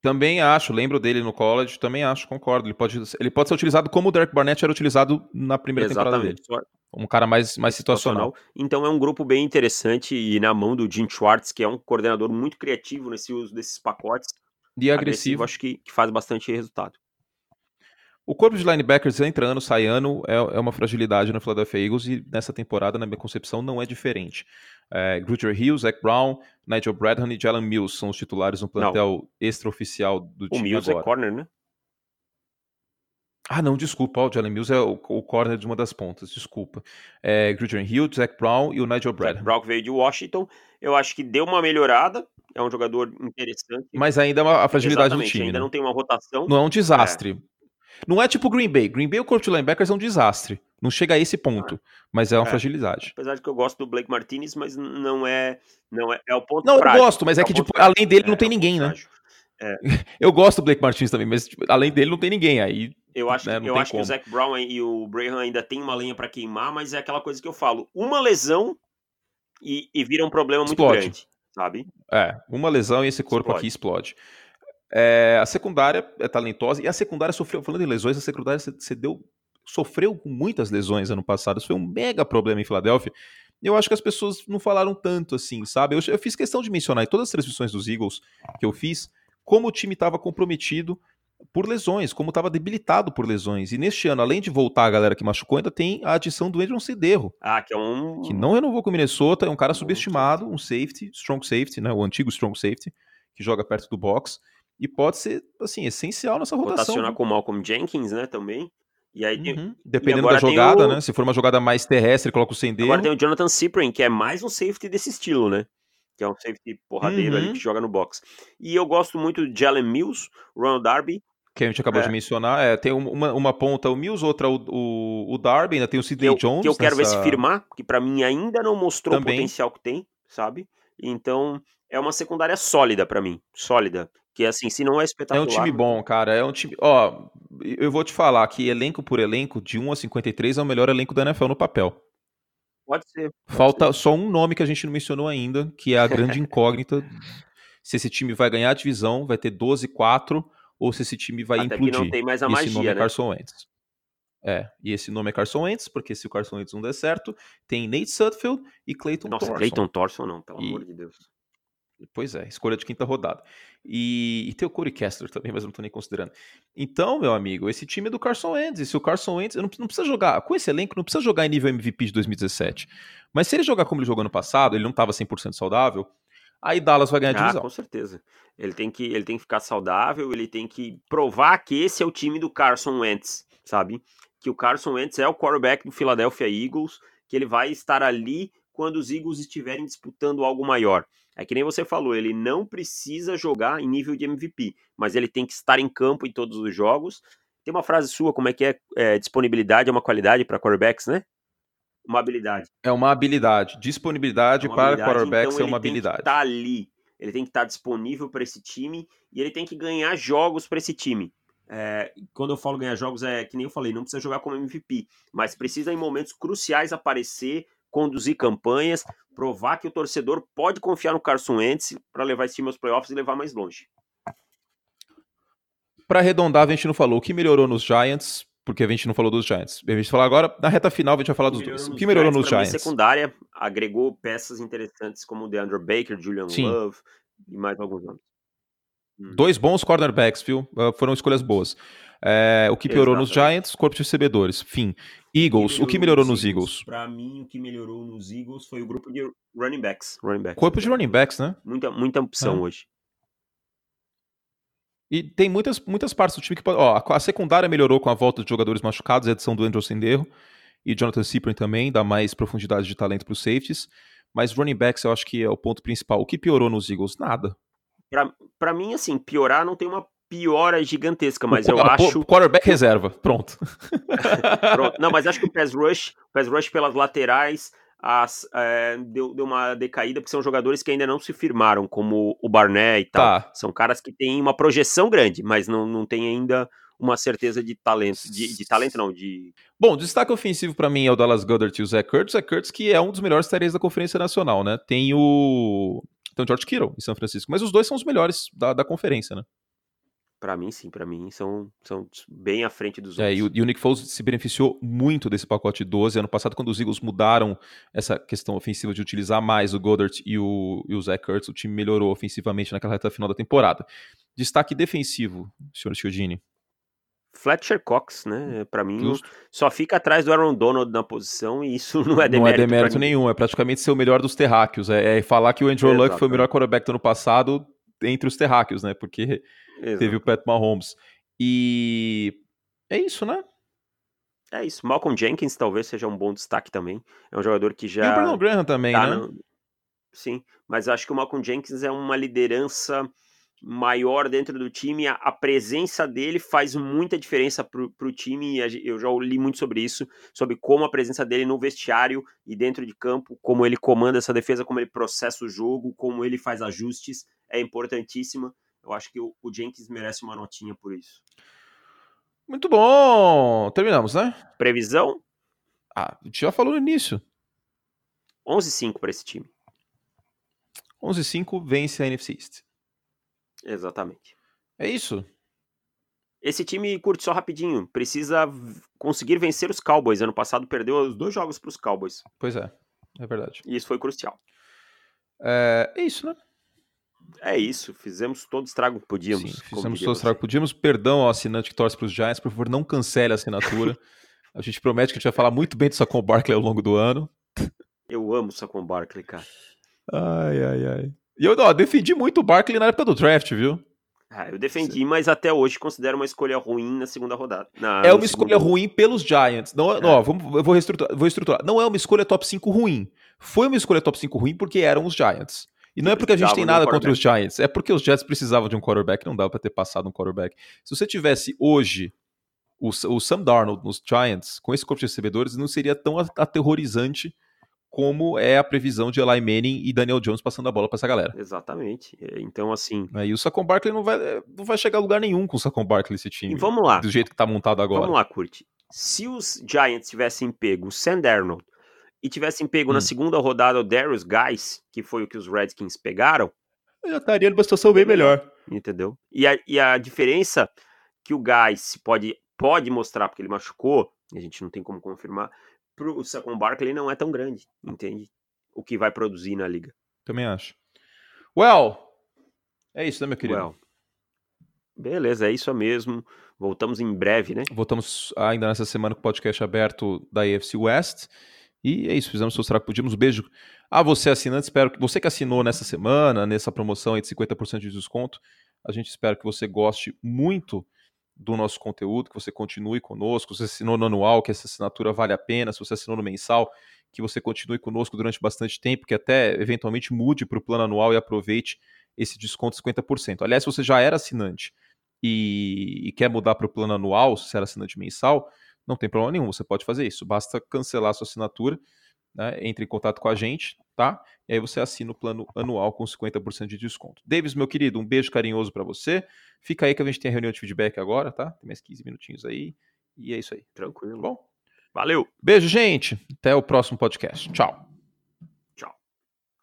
Também acho, lembro dele no college, também acho, concordo. Ele pode, ele pode ser utilizado como o Derek Barnett era utilizado na primeira Exatamente. temporada dele. Um cara mais, mais situacional. Então é um grupo bem interessante e na mão do Jim Schwartz, que é um coordenador muito criativo nesse uso desses pacotes. E agressivo. agressivo acho que, que faz bastante resultado. O corpo de linebackers entra ano, sai ano, é, é uma fragilidade no Philadelphia Eagles e nessa temporada, na minha concepção, não é diferente. É, Grutter Hill, Zach Brown, Nigel Bradham e Jalen Mills são os titulares no plantel extraoficial do time O Mills agora. é corner, né? Ah, não, desculpa. O Jalen Mills é o, o corner de uma das pontas, desculpa. É, Hill, Zach Brown e o Nigel Bradham. Zach Brown veio de Washington. Eu acho que deu uma melhorada. É um jogador interessante. Mas ainda é uma, a fragilidade Exatamente, do time. ainda né? não tem uma rotação. Não é um desastre. É. Não é tipo Green Bay. Green Bay, o corpo de linebackers é um desastre. Não chega a esse ponto, ah, mas é uma é. fragilidade. Apesar de que eu gosto do Blake Martinez, mas não é, não é, é o ponto Não, frágil, eu gosto, mas é, é que tipo, além dele não é, tem é ninguém, né? É. [LAUGHS] Eu gosto do Blake Martinez também, mas tipo, além dele não tem ninguém aí. Eu acho, né, eu acho que o Zac Brown e o Braham ainda tem uma lenha para queimar, mas é aquela coisa que eu falo, uma lesão e, e vira um problema muito explode. grande, sabe? É, uma lesão e esse corpo explode. aqui explode. É, a secundária é talentosa e a secundária sofreu, falando em lesões, a secundária você deu, sofreu com muitas lesões ano passado. Isso foi um mega problema em Filadélfia. Eu acho que as pessoas não falaram tanto assim, sabe? Eu, eu fiz questão de mencionar em todas as transmissões dos Eagles que eu fiz como o time estava comprometido por lesões, como estava debilitado por lesões. E neste ano, além de voltar a galera que machucou, ainda tem a adição do Adrian Cederro. Ah, que é um. Que não renovou com o Minnesota, é um cara subestimado, um safety, strong safety, né? O antigo strong safety, que joga perto do box e pode ser, assim, essencial nessa rotação. Rotacionar com o Malcolm Jenkins, né, também. E aí uhum. Dependendo da jogada, o... né? Se for uma jogada mais terrestre, coloca o Sendero. Agora tem o Jonathan Cyprian, que é mais um safety desse estilo, né? Que é um safety porradeiro uhum. ali que joga no box. E eu gosto muito de Jalen Mills, Ronald Darby. Que a gente acabou é. de mencionar. É, tem uma, uma ponta o Mills, outra o, o, o Darby, ainda tem o Sidney Jones. Que eu quero nessa... ver se firmar, que para mim ainda não mostrou Também. o potencial que tem, sabe? Então é uma secundária sólida para mim. Sólida. Que assim, se não é espetacular. É um time bom, cara. É um time. Ó, eu vou te falar que elenco por elenco, de 1 a 53 é o melhor elenco da NFL no papel. Pode ser. Pode Falta ser. só um nome que a gente não mencionou ainda, que é a grande [LAUGHS] incógnita. se esse time vai ganhar a divisão, vai ter 12-4, ou se esse time vai Até implodir. Que não tem mais a esse magia, nome é né? é Carson Wentz. É, e esse nome é Carson Wentz, porque se o Carson Wentz não der certo, tem Nate Sutfield e Clayton Nossa, Thorson. Clayton Thorson não, pelo e... amor de Deus. Pois é, escolha de quinta rodada. E, e tem o Corey Kessler também, mas não tô nem considerando. Então, meu amigo, esse time é do Carson Wentz. E se o Carson Wentz não, não, precisa jogar, com esse elenco, não precisa jogar em nível MVP de 2017. Mas se ele jogar como ele jogou no passado, ele não estava 100% saudável, aí Dallas vai ganhar a ah, divisão. com certeza. Ele tem, que, ele tem que ficar saudável, ele tem que provar que esse é o time do Carson Wentz, sabe? Que o Carson Wentz é o quarterback do Philadelphia Eagles, que ele vai estar ali quando os Eagles estiverem disputando algo maior. É que nem você falou, ele não precisa jogar em nível de MVP, mas ele tem que estar em campo em todos os jogos. Tem uma frase sua, como é que é, é disponibilidade é uma qualidade para quarterbacks, né? Uma habilidade. É uma habilidade. Disponibilidade é uma para habilidade. quarterbacks então, é uma habilidade. Ele tem que estar tá ali, ele tem que estar tá disponível para esse time e ele tem que ganhar jogos para esse time. É, quando eu falo ganhar jogos, é que nem eu falei, não precisa jogar como MVP, mas precisa em momentos cruciais aparecer conduzir campanhas, provar que o torcedor pode confiar no Carson Wentz para levar esse time aos playoffs e levar mais longe. Para arredondar, a gente não falou o que melhorou nos Giants, porque a gente não falou dos Giants. A gente falar agora, na reta final, a gente vai falar dos dois. O que melhorou nos Giants? Giants? secundária agregou peças interessantes como o DeAndre Baker, Julian Sim. Love e mais alguns nomes. Hum. Dois bons cornerbacks, viu? Ah, foram escolhas boas. É, o que piorou Exatamente. nos Giants, corpo de recebedores. Fim. Eagles, o que melhorou, nos Eagles? Eagles? Para mim, o que melhorou nos Eagles foi o grupo de running backs. Running backs. Corpo de running backs, né? Muita, muita opção é. hoje. E tem muitas, muitas partes do time que. Ó, a secundária melhorou com a volta de jogadores machucados, a edição do Andrew Senderro e Jonathan Cyprian também, dá mais profundidade de talento para os safeties. Mas running backs eu acho que é o ponto principal. O que piorou nos Eagles? Nada. Para mim, assim, piorar não tem uma piora gigantesca, mas o, eu a, acho. Quarterback reserva, pronto. [LAUGHS] pronto. Não, mas acho que o pass rush, o pass rush pelas laterais, as, é, deu, deu uma decaída, porque são jogadores que ainda não se firmaram, como o Barnett e tal. Tá. São caras que têm uma projeção grande, mas não, não tem ainda uma certeza de talento, de, de talento não, de... Bom, destaque ofensivo para mim é o Dallas Goddard e o Zach Kurtz, Zach Kurtz que é um dos melhores tareas da Conferência Nacional, né? Tem o... Tem o George Kittle em São Francisco, mas os dois são os melhores da, da conferência, né? Para mim, sim, para mim são, são bem à frente dos é, outros. E o, e o, Nick Foles se beneficiou muito desse pacote 12. Ano passado, quando os Eagles mudaram essa questão ofensiva de utilizar mais o Goddard e o, e o Zach Ertz, o time melhorou ofensivamente naquela reta final da temporada. Destaque defensivo, senhor Chiodini. Fletcher Cox, né? Para mim, Justo. só fica atrás do Aaron Donald na posição e isso [LAUGHS] não é demérito. Não é demérito nenhum, é praticamente ser o melhor dos terráqueos. É, é falar que o Andrew Luck foi o melhor quarterback do ano passado entre os terráqueos, né? Porque Exato. teve o Pat Mahomes. E é isso, né? É isso. Malcolm Jenkins talvez seja um bom destaque também. É um jogador que já. E o Brandon Graham também, tá né? No... Sim, mas acho que o Malcolm Jenkins é uma liderança maior dentro do time. A, a presença dele faz muita diferença para o time. Eu já li muito sobre isso, sobre como a presença dele no vestiário e dentro de campo, como ele comanda essa defesa, como ele processa o jogo, como ele faz ajustes, é importantíssima. Eu acho que o, o Jenkins merece uma notinha por isso. Muito bom! Terminamos, né? Previsão? Ah, a gente já falou no início. 11-5 para esse time. 11-5 vence a NFC East. Exatamente. É isso. Esse time, curte só rapidinho, precisa conseguir vencer os Cowboys. Ano passado perdeu os dois jogos para os Cowboys. Pois é, é verdade. E isso foi crucial. É, é isso, né? É isso, fizemos todo o estrago que podíamos. Sim, fizemos todo o estrago que podíamos. Perdão ao assinante que torce para os Giants, por favor, não cancele a assinatura. [LAUGHS] a gente promete que a gente vai falar muito bem do Saquon Barkley ao longo do ano. Eu amo o Saquon Barkley, cara. Ai, ai, ai. E eu ó, defendi muito o Barkley na época do draft, viu? Ah, eu defendi, Sim. mas até hoje considero uma escolha ruim na segunda rodada. Na, é uma escolha segundo... ruim pelos Giants. Não, é. não ó, vamos, eu vou reestruturar, vou estruturar. Não é uma escolha top 5 ruim. Foi uma escolha top 5 ruim porque eram os Giants. E não é porque a gente tem nada contra os Giants, é porque os Jets precisavam de um quarterback, não dava para ter passado um quarterback. Se você tivesse hoje o, o Sam Darnold nos Giants, com esse corpo de recebedores, não seria tão aterrorizante como é a previsão de Eli Manning e Daniel Jones passando a bola para essa galera. Exatamente. É, então, assim. É, e o Saquon Barkley não vai, não vai chegar a lugar nenhum com o Saquon Barkley esse time. E vamos lá. Do jeito que tá montado agora. Vamos lá, Curti. Se os Giants tivessem pego o Sam Darnold e tivessem pego hum. na segunda rodada o Darius Guys, que foi o que os Redskins pegaram, eu já estaria numa situação bem melhor. Entendeu? E a, e a diferença que o Guys pode, pode mostrar, porque ele machucou, a gente não tem como confirmar, pro Saquon Barkley não é tão grande, entende? O que vai produzir na liga. Também acho. Well, é isso, né, meu querido? Well. Beleza, é isso mesmo. Voltamos em breve, né? Voltamos ainda nessa semana com o podcast aberto da AFC West. E é isso, fizemos o que podíamos. Um beijo a você, assinante. Espero que você que assinou nessa semana, nessa promoção aí de 50% de desconto. A gente espera que você goste muito do nosso conteúdo, que você continue conosco. Se você assinou no anual, que essa assinatura vale a pena. Se você assinou no mensal, que você continue conosco durante bastante tempo, que até eventualmente mude para o plano anual e aproveite esse desconto de 50%. Aliás, se você já era assinante e, e quer mudar para o plano anual, se você era assinante mensal, não tem problema nenhum, você pode fazer isso. Basta cancelar a sua assinatura, né, entre em contato com a gente, tá? E aí você assina o plano anual com 50% de desconto. Davis, meu querido, um beijo carinhoso para você. Fica aí que a gente tem a reunião de feedback agora, tá? Tem mais 15 minutinhos aí. E é isso aí. Tranquilo. Bom? Valeu. Beijo, gente. Até o próximo podcast. Tchau.